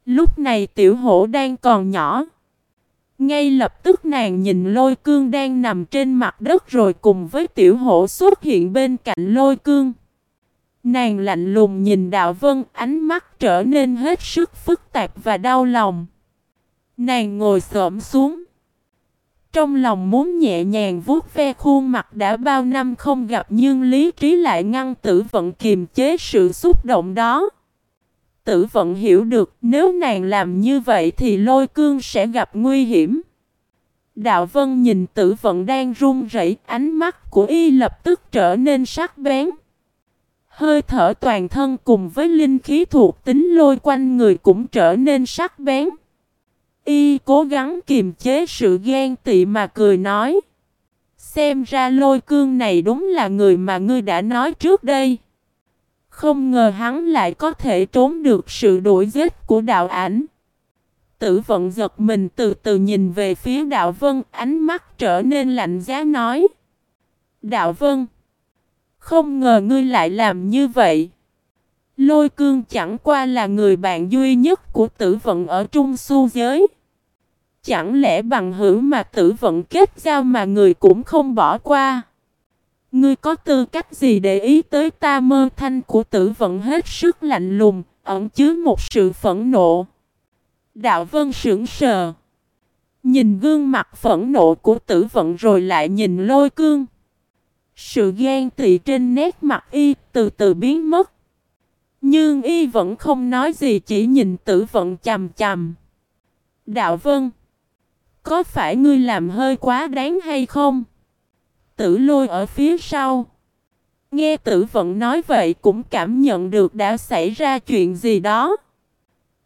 Lúc này tiểu hổ đang còn nhỏ. Ngay lập tức nàng nhìn lôi cương đang nằm trên mặt đất rồi cùng với tiểu hổ xuất hiện bên cạnh lôi cương. Nàng lạnh lùng nhìn đạo vân, ánh mắt trở nên hết sức phức tạp và đau lòng. Nàng ngồi xổm xuống. Trong lòng muốn nhẹ nhàng vuốt ve khuôn mặt đã bao năm không gặp nhưng lý trí lại ngăn tử vận kiềm chế sự xúc động đó. Tử vận hiểu được, nếu nàng làm như vậy thì lôi cương sẽ gặp nguy hiểm. Đạo vân nhìn tử vận đang run rẩy, ánh mắt của y lập tức trở nên sắc bén. Hơi thở toàn thân cùng với linh khí thuộc tính lôi quanh người cũng trở nên sắc bén. Y cố gắng kiềm chế sự ghen tị mà cười nói. Xem ra lôi cương này đúng là người mà ngươi đã nói trước đây. Không ngờ hắn lại có thể trốn được sự đuổi giết của đạo ảnh. Tử vận giật mình từ từ nhìn về phía đạo vân, ánh mắt trở nên lạnh giá nói. Đạo vân, không ngờ ngươi lại làm như vậy. Lôi cương chẳng qua là người bạn duy nhất của tử vận ở trung su giới. Chẳng lẽ bằng hữu mà tử vận kết giao mà người cũng không bỏ qua. Ngươi có tư cách gì để ý tới ta mơ thanh của tử vận hết sức lạnh lùng, ẩn chứa một sự phẫn nộ. Đạo vân sững sờ. Nhìn gương mặt phẫn nộ của tử vận rồi lại nhìn lôi cương. Sự ghen tị trên nét mặt y từ từ biến mất. Nhưng y vẫn không nói gì chỉ nhìn tử vận chằm chằm. Đạo vân. Có phải ngươi làm hơi quá đáng hay không? Tử lôi ở phía sau. Nghe tử vận nói vậy cũng cảm nhận được đã xảy ra chuyện gì đó.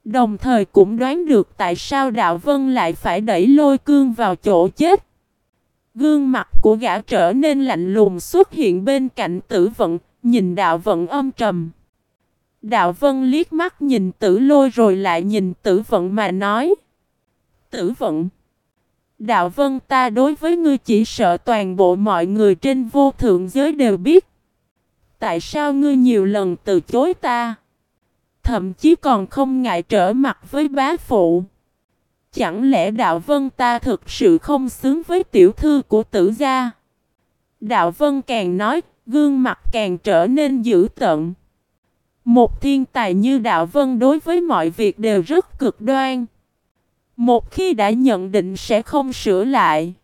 Đồng thời cũng đoán được tại sao đạo vân lại phải đẩy lôi cương vào chỗ chết. Gương mặt của gã trở nên lạnh lùng xuất hiện bên cạnh tử vận, nhìn đạo vận âm trầm. Đạo vân liếc mắt nhìn tử lôi rồi lại nhìn tử vận mà nói. Tử vận. Đạo vân ta đối với ngươi chỉ sợ toàn bộ mọi người trên vô thượng giới đều biết. Tại sao ngươi nhiều lần từ chối ta? Thậm chí còn không ngại trở mặt với bá phụ. Chẳng lẽ đạo vân ta thực sự không xứng với tiểu thư của tử gia? Đạo vân càng nói, gương mặt càng trở nên dữ tợn. Một thiên tài như đạo vân đối với mọi việc đều rất cực đoan. Một khi đã nhận định sẽ không sửa lại.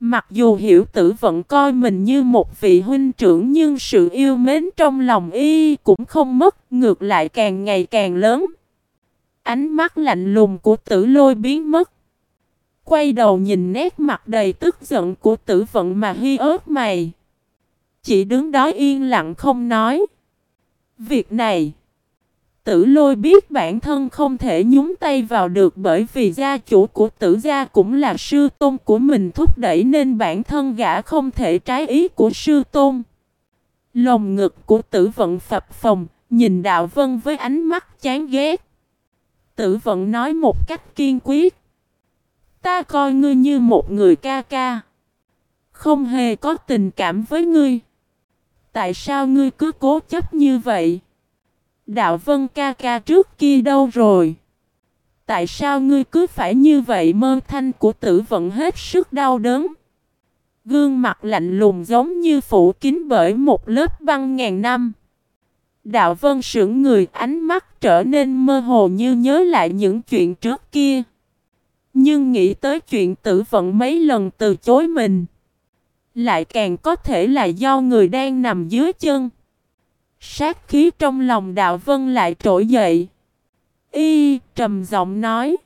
Mặc dù hiểu tử vẫn coi mình như một vị huynh trưởng nhưng sự yêu mến trong lòng y cũng không mất, ngược lại càng ngày càng lớn. Ánh mắt lạnh lùng của tử lôi biến mất. Quay đầu nhìn nét mặt đầy tức giận của tử vận mà hy ớt mày. Chỉ đứng đó yên lặng không nói. Việc này Tử lôi biết bản thân không thể nhúng tay vào được bởi vì gia chủ của tử gia cũng là sư tôn của mình thúc đẩy nên bản thân gã không thể trái ý của sư tôn. Lồng ngực của tử vận phập phồng, nhìn đạo vân với ánh mắt chán ghét. Tử vận nói một cách kiên quyết. Ta coi ngươi như một người ca ca. Không hề có tình cảm với ngươi. Tại sao ngươi cứ cố chấp như vậy? Đạo vân ca ca trước kia đâu rồi? Tại sao ngươi cứ phải như vậy mơ thanh của tử vận hết sức đau đớn? Gương mặt lạnh lùng giống như phủ kín bởi một lớp băng ngàn năm. Đạo vân sững người, ánh mắt trở nên mơ hồ như nhớ lại những chuyện trước kia. Nhưng nghĩ tới chuyện tử vận mấy lần từ chối mình. Lại càng có thể là do người đang nằm dưới chân. Sát khí trong lòng đạo vân lại trỗi dậy. Y trầm giọng nói.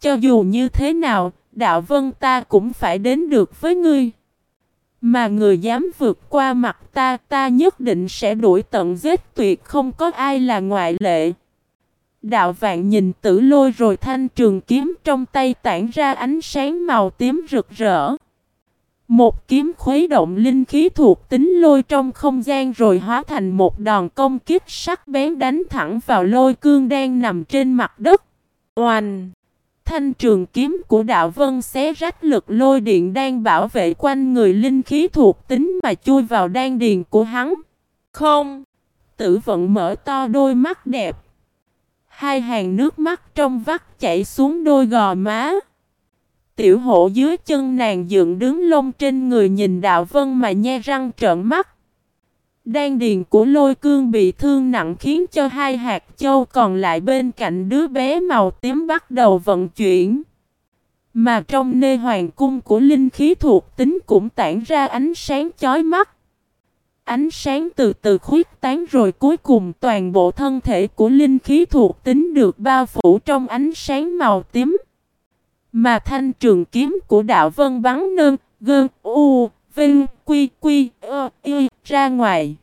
Cho dù như thế nào, đạo vân ta cũng phải đến được với ngươi. Mà người dám vượt qua mặt ta, ta nhất định sẽ đuổi tận giết tuyệt không có ai là ngoại lệ. Đạo vạn nhìn tử lôi rồi thanh trường kiếm trong tay tản ra ánh sáng màu tím rực rỡ. Một kiếm khuấy động linh khí thuộc tính lôi trong không gian rồi hóa thành một đòn công kích sắc bén đánh thẳng vào lôi cương đang nằm trên mặt đất. Oanh! Thanh trường kiếm của đạo vân xé rách lực lôi điện đang bảo vệ quanh người linh khí thuộc tính mà chui vào đan điền của hắn. Không! Tử vận mở to đôi mắt đẹp. Hai hàng nước mắt trong vắt chảy xuống đôi gò má. Tiểu hộ dưới chân nàng dựng đứng lông trên người nhìn đạo vân mà nhe răng trợn mắt. Đan điền của lôi cương bị thương nặng khiến cho hai hạt châu còn lại bên cạnh đứa bé màu tím bắt đầu vận chuyển. Mà trong nơi hoàng cung của linh khí thuộc tính cũng tản ra ánh sáng chói mắt. Ánh sáng từ từ khuyết tán rồi cuối cùng toàn bộ thân thể của linh khí thuộc tính được bao phủ trong ánh sáng màu tím. Mà thanh trường kiếm của đạo vân bắn nơn, gơn, u, vinh, quy, quy, ơ, y, ra ngoài.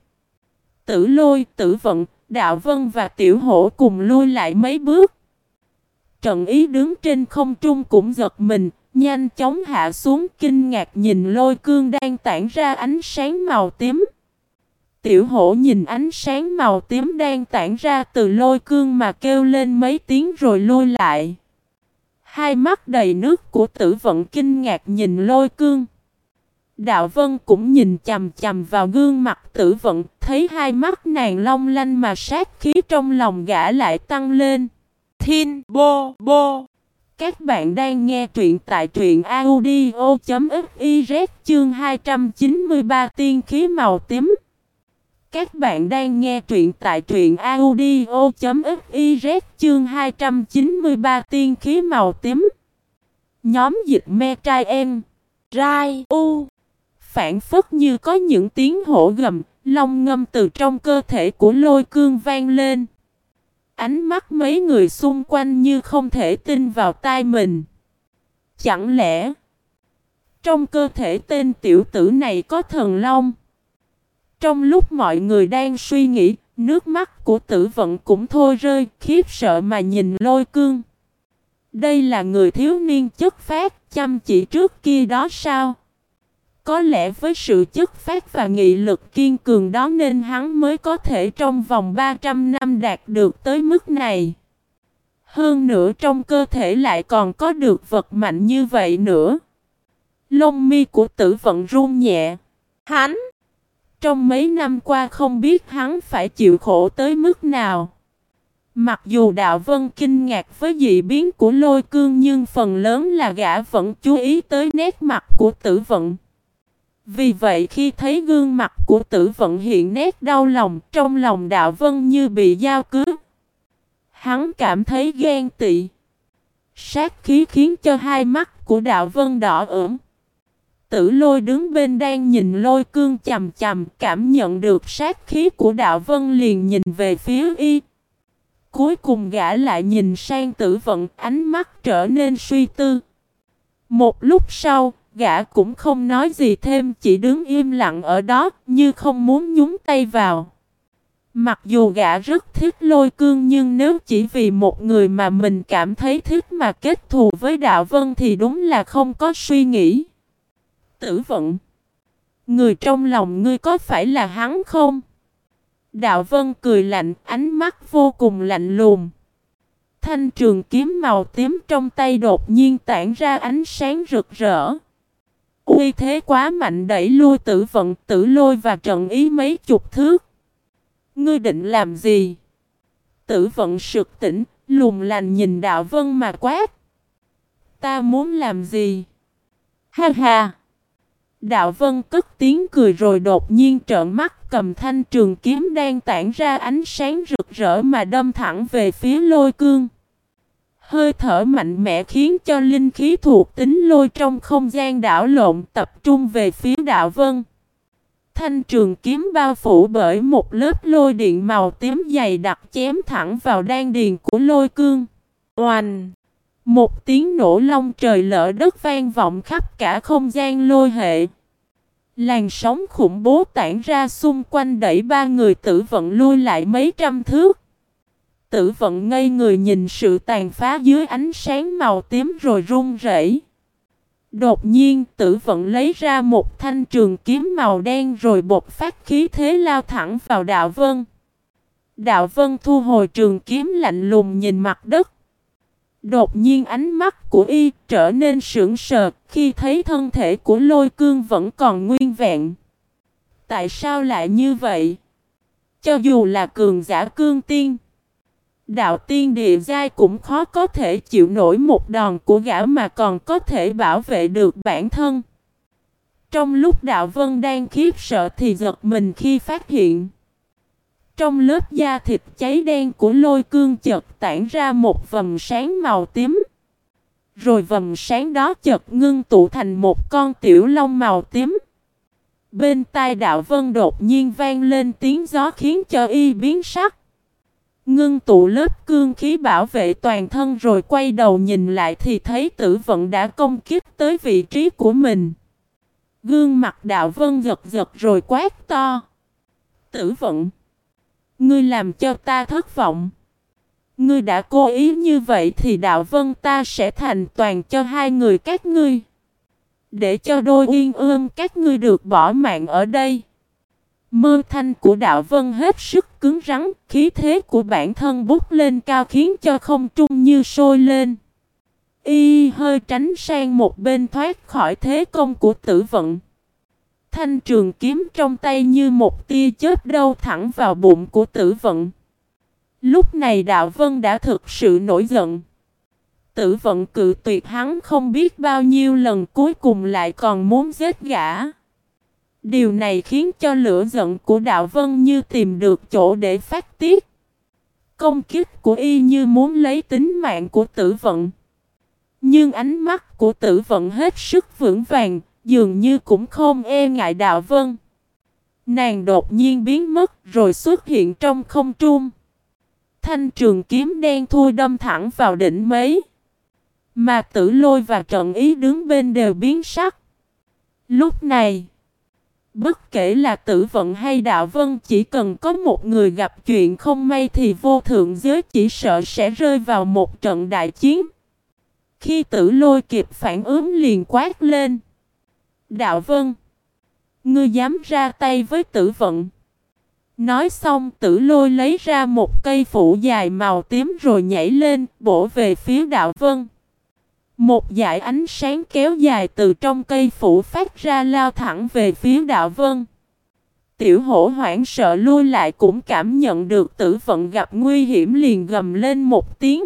Tử lôi, tử vận, đạo vân và tiểu hổ cùng lui lại mấy bước. Trận ý đứng trên không trung cũng giật mình, nhanh chóng hạ xuống kinh ngạc nhìn lôi cương đang tản ra ánh sáng màu tím. Tiểu hổ nhìn ánh sáng màu tím đang tản ra từ lôi cương mà kêu lên mấy tiếng rồi lui lại. Hai mắt đầy nước của tử vận kinh ngạc nhìn lôi cương. Đạo Vân cũng nhìn chầm chầm vào gương mặt tử vận, thấy hai mắt nàng long lanh mà sát khí trong lòng gã lại tăng lên. Thiên bô bô. Các bạn đang nghe truyện tại truyện audio.fiz chương 293 tiên khí màu tím. Các bạn đang nghe truyện tại truyện audio.fiz chương 293 tiên khí màu tím. Nhóm dịch me trai em. Rai U. Phản phất như có những tiếng hổ gầm, long ngâm từ trong cơ thể của lôi cương vang lên. Ánh mắt mấy người xung quanh như không thể tin vào tai mình. Chẳng lẽ trong cơ thể tên tiểu tử này có thần long? Trong lúc mọi người đang suy nghĩ, nước mắt của tử vận cũng thôi rơi, khiếp sợ mà nhìn lôi cương. Đây là người thiếu niên chất phát, chăm chỉ trước kia đó sao? Có lẽ với sự chất phát và nghị lực kiên cường đó nên hắn mới có thể trong vòng 300 năm đạt được tới mức này. Hơn nữa trong cơ thể lại còn có được vật mạnh như vậy nữa. Lông mi của tử vận run nhẹ. Hắn! Trong mấy năm qua không biết hắn phải chịu khổ tới mức nào. Mặc dù đạo vân kinh ngạc với dị biến của lôi cương nhưng phần lớn là gã vẫn chú ý tới nét mặt của tử vận. Vì vậy khi thấy gương mặt của tử vận hiện nét đau lòng trong lòng đạo vân như bị dao cướp. Hắn cảm thấy ghen tị. Sát khí khiến cho hai mắt của đạo vân đỏ ửng. Tử lôi đứng bên đang nhìn lôi cương chầm chầm cảm nhận được sát khí của đạo vân liền nhìn về phía y. Cuối cùng gã lại nhìn sang tử vận ánh mắt trở nên suy tư. Một lúc sau, gã cũng không nói gì thêm chỉ đứng im lặng ở đó như không muốn nhúng tay vào. Mặc dù gã rất thích lôi cương nhưng nếu chỉ vì một người mà mình cảm thấy thích mà kết thù với đạo vân thì đúng là không có suy nghĩ tử vận. Người trong lòng ngươi có phải là hắn không? Đạo Vân cười lạnh, ánh mắt vô cùng lạnh lùng. Thanh trường kiếm màu tím trong tay đột nhiên tản ra ánh sáng rực rỡ. Uy thế quá mạnh đẩy lui tử vận, tử lôi và trận ý mấy chục thước. Ngươi định làm gì? Tử vận sực tỉnh, lùng lành nhìn đạo vân mà quát. Ta muốn làm gì? Ha ha! Đạo Vân cất tiếng cười rồi đột nhiên trợn mắt, cầm thanh trường kiếm đang tản ra ánh sáng rực rỡ mà đâm thẳng về phía lôi cương. Hơi thở mạnh mẽ khiến cho linh khí thuộc tính lôi trong không gian đảo lộn tập trung về phía đạo vân. Thanh trường kiếm bao phủ bởi một lớp lôi điện màu tím dày đặc chém thẳng vào đan điền của lôi cương. Oanh! Một tiếng nổ long trời lỡ đất vang vọng khắp cả không gian lôi hệ. Làn sóng khủng bố tản ra xung quanh đẩy ba người tử vận lui lại mấy trăm thước. Tử vận ngây người nhìn sự tàn phá dưới ánh sáng màu tím rồi run rẩy. Đột nhiên, tử vận lấy ra một thanh trường kiếm màu đen rồi bột phát khí thế lao thẳng vào đạo vân. Đạo vân thu hồi trường kiếm lạnh lùng nhìn mặt đất. Đột nhiên ánh mắt của y trở nên sững sờ khi thấy thân thể của lôi cương vẫn còn nguyên vẹn. Tại sao lại như vậy? Cho dù là cường giả cương tiên, đạo tiên địa giai cũng khó có thể chịu nổi một đòn của gã mà còn có thể bảo vệ được bản thân. Trong lúc đạo vân đang khiếp sợ thì giật mình khi phát hiện. Trong lớp da thịt cháy đen của lôi cương chợt tản ra một vầng sáng màu tím. Rồi vầng sáng đó chợt ngưng tụ thành một con tiểu long màu tím. Bên tai đạo vân đột nhiên vang lên tiếng gió khiến cho y biến sắc. Ngưng tụ lớp cương khí bảo vệ toàn thân rồi quay đầu nhìn lại thì thấy tử vận đã công kích tới vị trí của mình. Gương mặt đạo vân giật giật rồi quát to. Tử vận. Ngươi làm cho ta thất vọng. Ngươi đã cố ý như vậy thì đạo vân ta sẽ thành toàn cho hai người các ngươi. Để cho đôi yên ương các ngươi được bỏ mạng ở đây. Mơ thanh của đạo vân hết sức cứng rắn, khí thế của bản thân bút lên cao khiến cho không trung như sôi lên. Y hơi tránh sang một bên thoát khỏi thế công của tử vận. Thanh trường kiếm trong tay như một tia chớp đâu thẳng vào bụng của tử vận. Lúc này đạo vân đã thực sự nổi giận. Tử vận cự tuyệt hắn không biết bao nhiêu lần cuối cùng lại còn muốn giết gã. Điều này khiến cho lửa giận của đạo vân như tìm được chỗ để phát tiết. Công kích của y như muốn lấy tính mạng của tử vận. Nhưng ánh mắt của tử vận hết sức vững vàng, dường như cũng không e ngại đạo vân. Nàng đột nhiên biến mất rồi xuất hiện trong không trung. Thanh trường kiếm đen thui đâm thẳng vào đỉnh mấy. Mà tử lôi và trận ý đứng bên đều biến sắc. Lúc này, bất kể là tử vận hay đạo vân chỉ cần có một người gặp chuyện không may thì vô thượng giới chỉ sợ sẽ rơi vào một trận đại chiến. Khi tử lôi kịp phản ứng liền quát lên. Đạo vân, ngươi dám ra tay với tử vận. Nói xong tử lôi lấy ra một cây phủ dài màu tím rồi nhảy lên, bổ về phía đạo vân. Một dải ánh sáng kéo dài từ trong cây phủ phát ra lao thẳng về phía đạo vân. Tiểu hổ hoảng sợ lui lại cũng cảm nhận được tử vận gặp nguy hiểm liền gầm lên một tiếng.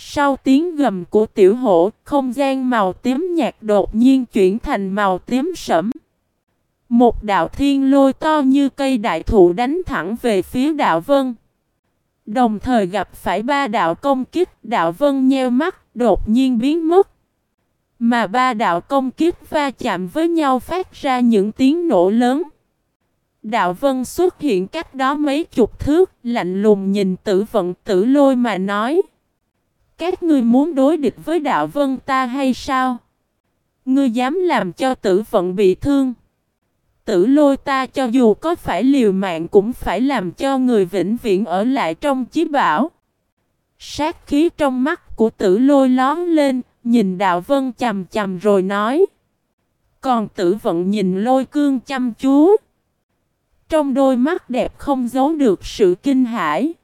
Sau tiếng gầm của tiểu hổ, không gian màu tím nhạt đột nhiên chuyển thành màu tím sẫm. Một đạo thiên lôi to như cây đại thụ đánh thẳng về phía đạo vân. Đồng thời gặp phải ba đạo công kích, đạo vân nheo mắt, đột nhiên biến mất. Mà ba đạo công kích va chạm với nhau phát ra những tiếng nổ lớn. Đạo vân xuất hiện cách đó mấy chục thước, lạnh lùng nhìn tử vận tử lôi mà nói. Các ngươi muốn đối địch với đạo vân ta hay sao? Ngươi dám làm cho tử vận bị thương. Tử lôi ta cho dù có phải liều mạng cũng phải làm cho người vĩnh viễn ở lại trong chí bảo. Sát khí trong mắt của tử lôi lón lên, nhìn đạo vân chầm chầm rồi nói. Còn tử vận nhìn lôi cương chăm chú. Trong đôi mắt đẹp không giấu được sự kinh hãi.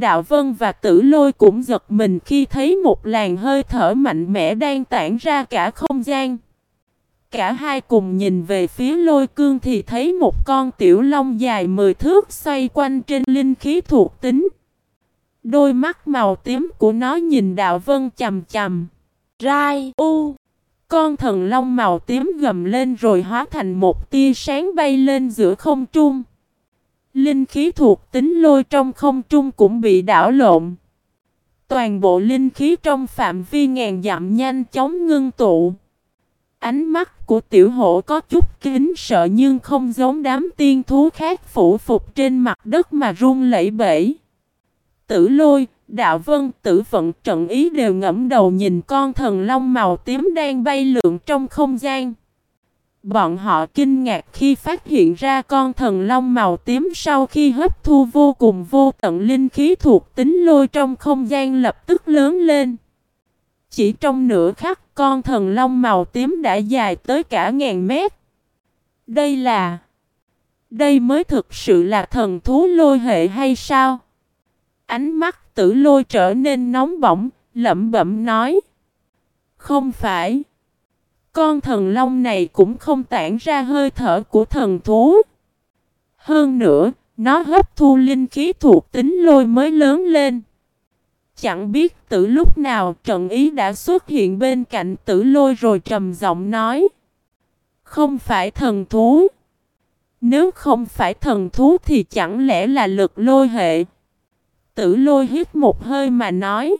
Đạo Vân và Tử Lôi cũng giật mình khi thấy một làn hơi thở mạnh mẽ đang tản ra cả không gian. Cả hai cùng nhìn về phía lôi cương thì thấy một con tiểu long dài mười thước xoay quanh trên linh khí thuộc tính. Đôi mắt màu tím của nó nhìn đạo vân chầm chầm. Rai u. Con thần long màu tím gầm lên rồi hóa thành một tia sáng bay lên giữa không trung. Linh khí thuộc tính lôi trong không trung cũng bị đảo lộn. Toàn bộ linh khí trong phạm vi ngàn dặm nhanh chóng ngưng tụ. Ánh mắt của tiểu hổ có chút kính sợ nhưng không giống đám tiên thú khác phủ phục trên mặt đất mà run lẩy bẩy. Tử lôi, đạo vân, tử vận trận ý đều ngẫm đầu nhìn con thần long màu tím đang bay lượn trong không gian. Bọn họ kinh ngạc khi phát hiện ra con thần long màu tím sau khi hấp thu vô cùng vô tận linh khí thuộc tính lôi trong không gian lập tức lớn lên. chỉ trong nửa khắc con thần long màu tím đã dài tới cả ngàn mét. Đây là... Đây mới thực sự là thần thú lôi hệ hay sao? Ánh mắt tử lôi trở nên nóng bỏng, lẩm bẩm nói. Không phải. Con thần long này cũng không tản ra hơi thở của thần thú. Hơn nữa, nó hấp thu linh khí thuộc tính lôi mới lớn lên. Chẳng biết từ lúc nào trận ý đã xuất hiện bên cạnh tử lôi rồi trầm giọng nói. Không phải thần thú. Nếu không phải thần thú thì chẳng lẽ là lực lôi hệ. Tử lôi hít một hơi mà nói.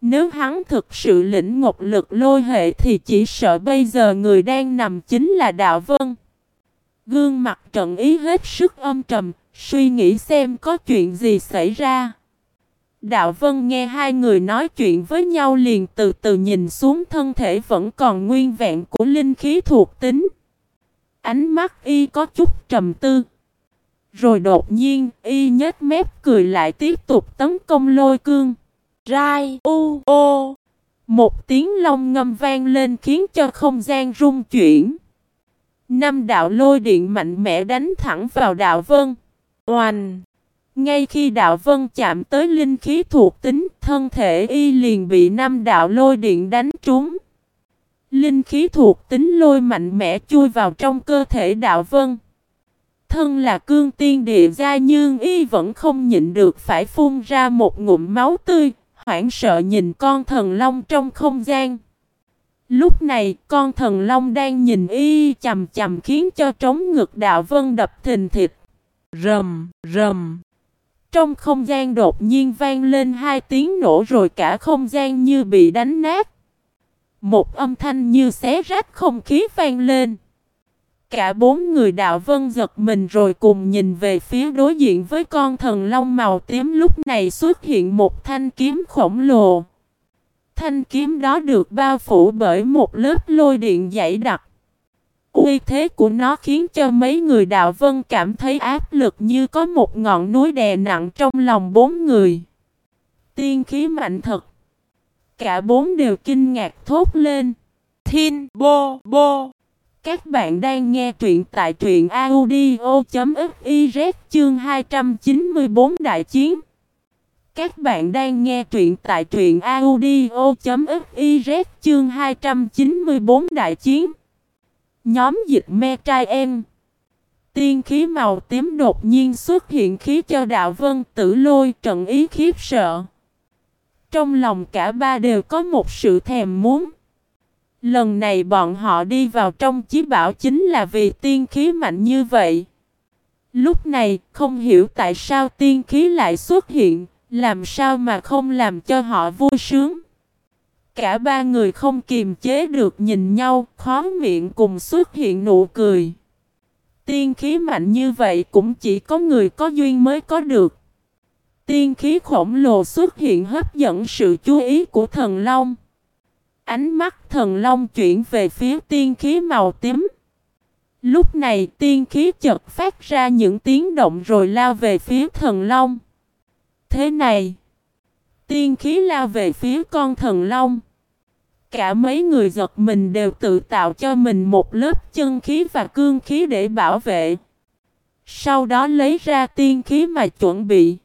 Nếu hắn thực sự lĩnh ngục lực lôi hệ thì chỉ sợ bây giờ người đang nằm chính là Đạo Vân. Gương mặt trận ý hết sức âm trầm, suy nghĩ xem có chuyện gì xảy ra. Đạo Vân nghe hai người nói chuyện với nhau liền từ từ nhìn xuống thân thể vẫn còn nguyên vẹn của linh khí thuộc tính. Ánh mắt y có chút trầm tư. Rồi đột nhiên y nhếch mép cười lại tiếp tục tấn công lôi cương. Rai u ô. Một tiếng long ngâm vang lên khiến cho không gian rung chuyển. Năm đạo lôi điện mạnh mẽ đánh thẳng vào đạo vân. Oanh! Ngay khi đạo vân chạm tới linh khí thuộc tính, thân thể y liền bị năm đạo lôi điện đánh trúng. Linh khí thuộc tính lôi mạnh mẽ chui vào trong cơ thể đạo vân. Thân là cương tiên địa gia nhưng y vẫn không nhịn được phải phun ra một ngụm máu tươi, hoảng sợ nhìn con thần long trong không gian. Lúc này, con thần long đang nhìn y chầm chầm khiến cho trống ngực đạo vân đập thình thịt. Rầm, rầm. Trong không gian đột nhiên vang lên hai tiếng nổ rồi cả không gian như bị đánh nát. Một âm thanh như xé rách không khí vang lên. Cả bốn người đạo vân giật mình rồi cùng nhìn về phía đối diện với con thần long màu tím lúc này xuất hiện một thanh kiếm khổng lồ. Thanh kiếm đó được bao phủ bởi một lớp lôi điện dày đặc. Uy thế của nó khiến cho mấy người đạo vân cảm thấy áp lực như có một ngọn núi đè nặng trong lòng bốn người. Tiên khí mạnh thật. Cả bốn đều kinh ngạc thốt lên. Thiên bô bô. Các bạn đang nghe truyện tại truyện audio.fiz chương 294 đại chiến. Các bạn đang nghe truyện tại truyện audio.fiz chương 294 đại chiến. Nhóm dịch me trai em. Tiên khí màu tím đột nhiên xuất hiện khí cho đạo vân, tử lôi, trận ý khiếp sợ. Trong lòng cả ba đều có một sự thèm muốn. Lần này bọn họ đi vào trong chí bảo chính là vì tiên khí mạnh như vậy. Lúc này không hiểu tại sao tiên khí lại xuất hiện, làm sao mà không làm cho họ vui sướng. Cả ba người không kiềm chế được nhìn nhau, khó miệng cùng xuất hiện nụ cười. Tiên khí mạnh như vậy cũng chỉ có người có duyên mới có được. Tiên khí khổng lồ xuất hiện hấp dẫn sự chú ý của thần Long. Ánh mắt thần Long chuyển về phía tiên khí màu tím. Lúc này tiên khí chợt phát ra những tiếng động rồi lao về phía thần Long. Thế này, tiên khí lao về phía con thần Long. Cả mấy người giật mình đều tự tạo cho mình một lớp chân khí và cương khí để bảo vệ. Sau đó lấy ra tiên khí mà chuẩn bị.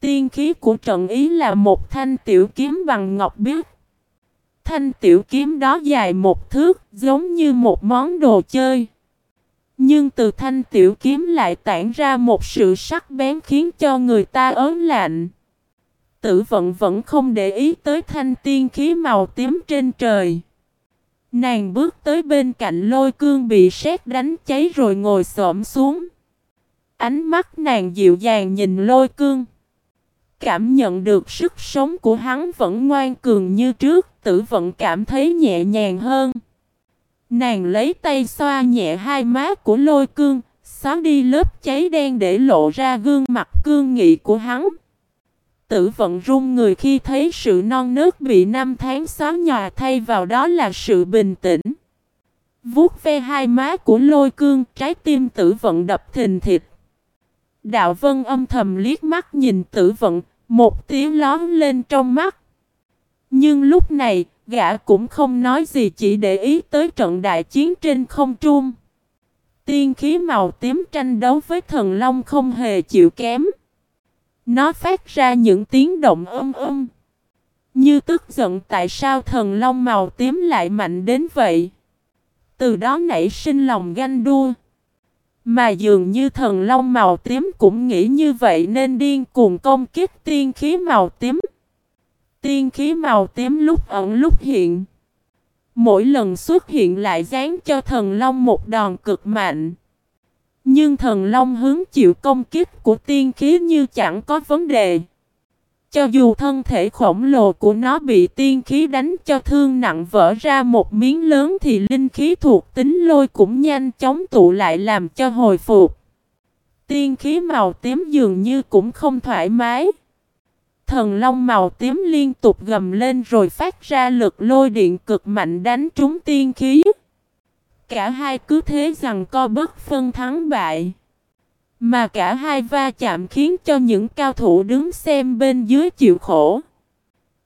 Tiên khí của trận ý là một thanh tiểu kiếm bằng ngọc biếc. Thanh tiểu kiếm đó dài một thước, giống như một món đồ chơi. Nhưng từ thanh tiểu kiếm lại tản ra một sự sắc bén khiến cho người ta ớn lạnh. Tử vận vẫn không để ý tới thanh tiên khí màu tím trên trời. Nàng bước tới bên cạnh lôi cương bị sét đánh cháy rồi ngồi xổm xuống. Ánh mắt nàng dịu dàng nhìn lôi cương. Cảm nhận được sức sống của hắn vẫn ngoan cường như trước, tử vận cảm thấy nhẹ nhàng hơn. Nàng lấy tay xoa nhẹ hai má của lôi cương, xóa đi lớp cháy đen để lộ ra gương mặt cương nghị của hắn. Tử vận run người khi thấy sự non nớt bị năm tháng xóa nhòa thay vào đó là sự bình tĩnh. Vuốt ve hai má của lôi cương, trái tim tử vận đập thình thịt. Đạo vân âm thầm liếc mắt nhìn tử vận, một tiếng lón lên trong mắt. Nhưng lúc này, gã cũng không nói gì chỉ để ý tới trận đại chiến trên không trung. Tiên khí màu tím tranh đấu với thần long không hề chịu kém. Nó phát ra những tiếng động âm âm. Như tức giận tại sao thần long màu tím lại mạnh đến vậy. Từ đó nảy sinh lòng ganh đua. Mà dường như thần long màu tím cũng nghĩ như vậy nên điên cuồng công kích tiên khí màu tím. Tiên khí màu tím lúc ẩn lúc hiện. Mỗi lần xuất hiện lại dán cho thần long một đòn cực mạnh. Nhưng thần long hướng chịu công kích của tiên khí như chẳng có vấn đề. Cho dù thân thể khổng lồ của nó bị tiên khí đánh cho thương nặng vỡ ra một miếng lớn thì linh khí thuộc tính lôi cũng nhanh chóng tụ lại làm cho hồi phục. Tiên khí màu tím dường như cũng không thoải mái. Thần long màu tím liên tục gầm lên rồi phát ra lực lôi điện cực mạnh đánh trúng tiên khí. Cả hai cứ thế rằng co bất phân thắng bại. Mà cả hai va chạm khiến cho những cao thủ đứng xem bên dưới chịu khổ.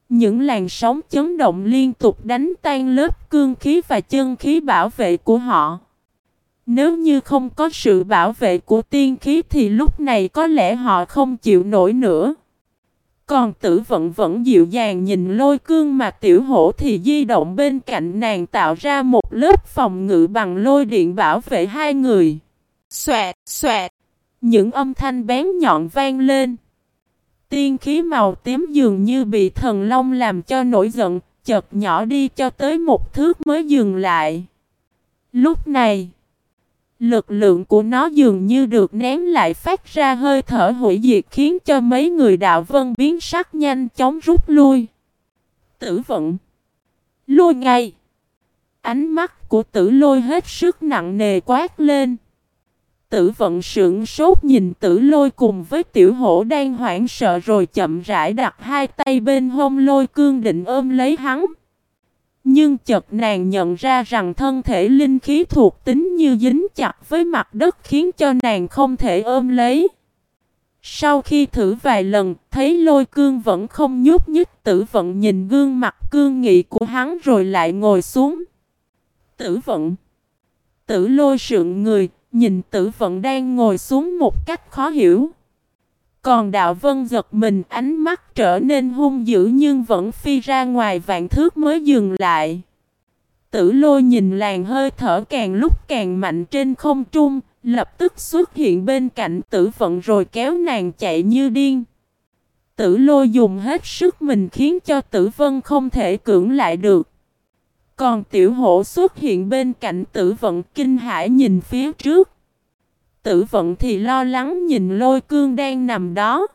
Những làn sóng chấn động liên tục đánh tan lớp cương khí và chân khí bảo vệ của họ. Nếu như không có sự bảo vệ của tiên khí thì lúc này có lẽ họ không chịu nổi nữa. Còn tử vận vẫn dịu dàng nhìn lôi cương mà tiểu hổ thì di động bên cạnh nàng tạo ra một lớp phòng ngự bằng lôi điện bảo vệ hai người. Xoẹt, xoẹt. Những âm thanh bén nhọn vang lên. Tiên khí màu tím dường như bị thần long làm cho nổi giận, chợt nhỏ đi cho tới một thước mới dừng lại. Lúc này, lực lượng của nó dường như được nén lại phát ra hơi thở hủy diệt khiến cho mấy người đạo vân biến sắc nhanh chóng rút lui. Tử vận Lôi ngay Ánh mắt của tử lôi hết sức nặng nề quát lên tử vận sưởng sốt nhìn tử lôi cùng với tiểu hổ đang hoảng sợ rồi chậm rãi đặt hai tay bên hông lôi cương định ôm lấy hắn. Nhưng chợt nàng nhận ra rằng thân thể linh khí thuộc tính như dính chặt với mặt đất khiến cho nàng không thể ôm lấy. Sau khi thử vài lần, thấy lôi cương vẫn không nhúc nhích tử vận nhìn gương mặt cương nghị của hắn rồi lại ngồi xuống. Tử vận Tử lôi sượng người, Nhìn tử vận đang ngồi xuống một cách khó hiểu. Còn đạo vân giật mình ánh mắt trở nên hung dữ nhưng vẫn phi ra ngoài vạn thước mới dừng lại. Tử lôi nhìn làng hơi thở càng lúc càng mạnh trên không trung, lập tức xuất hiện bên cạnh tử vận rồi kéo nàng chạy như điên. Tử lôi dùng hết sức mình khiến cho tử vân không thể cưỡng lại được. Còn tiểu hổ xuất hiện bên cạnh tử vận kinh hãi nhìn phía trước. Tử vận thì lo lắng nhìn lôi cương đang nằm đó.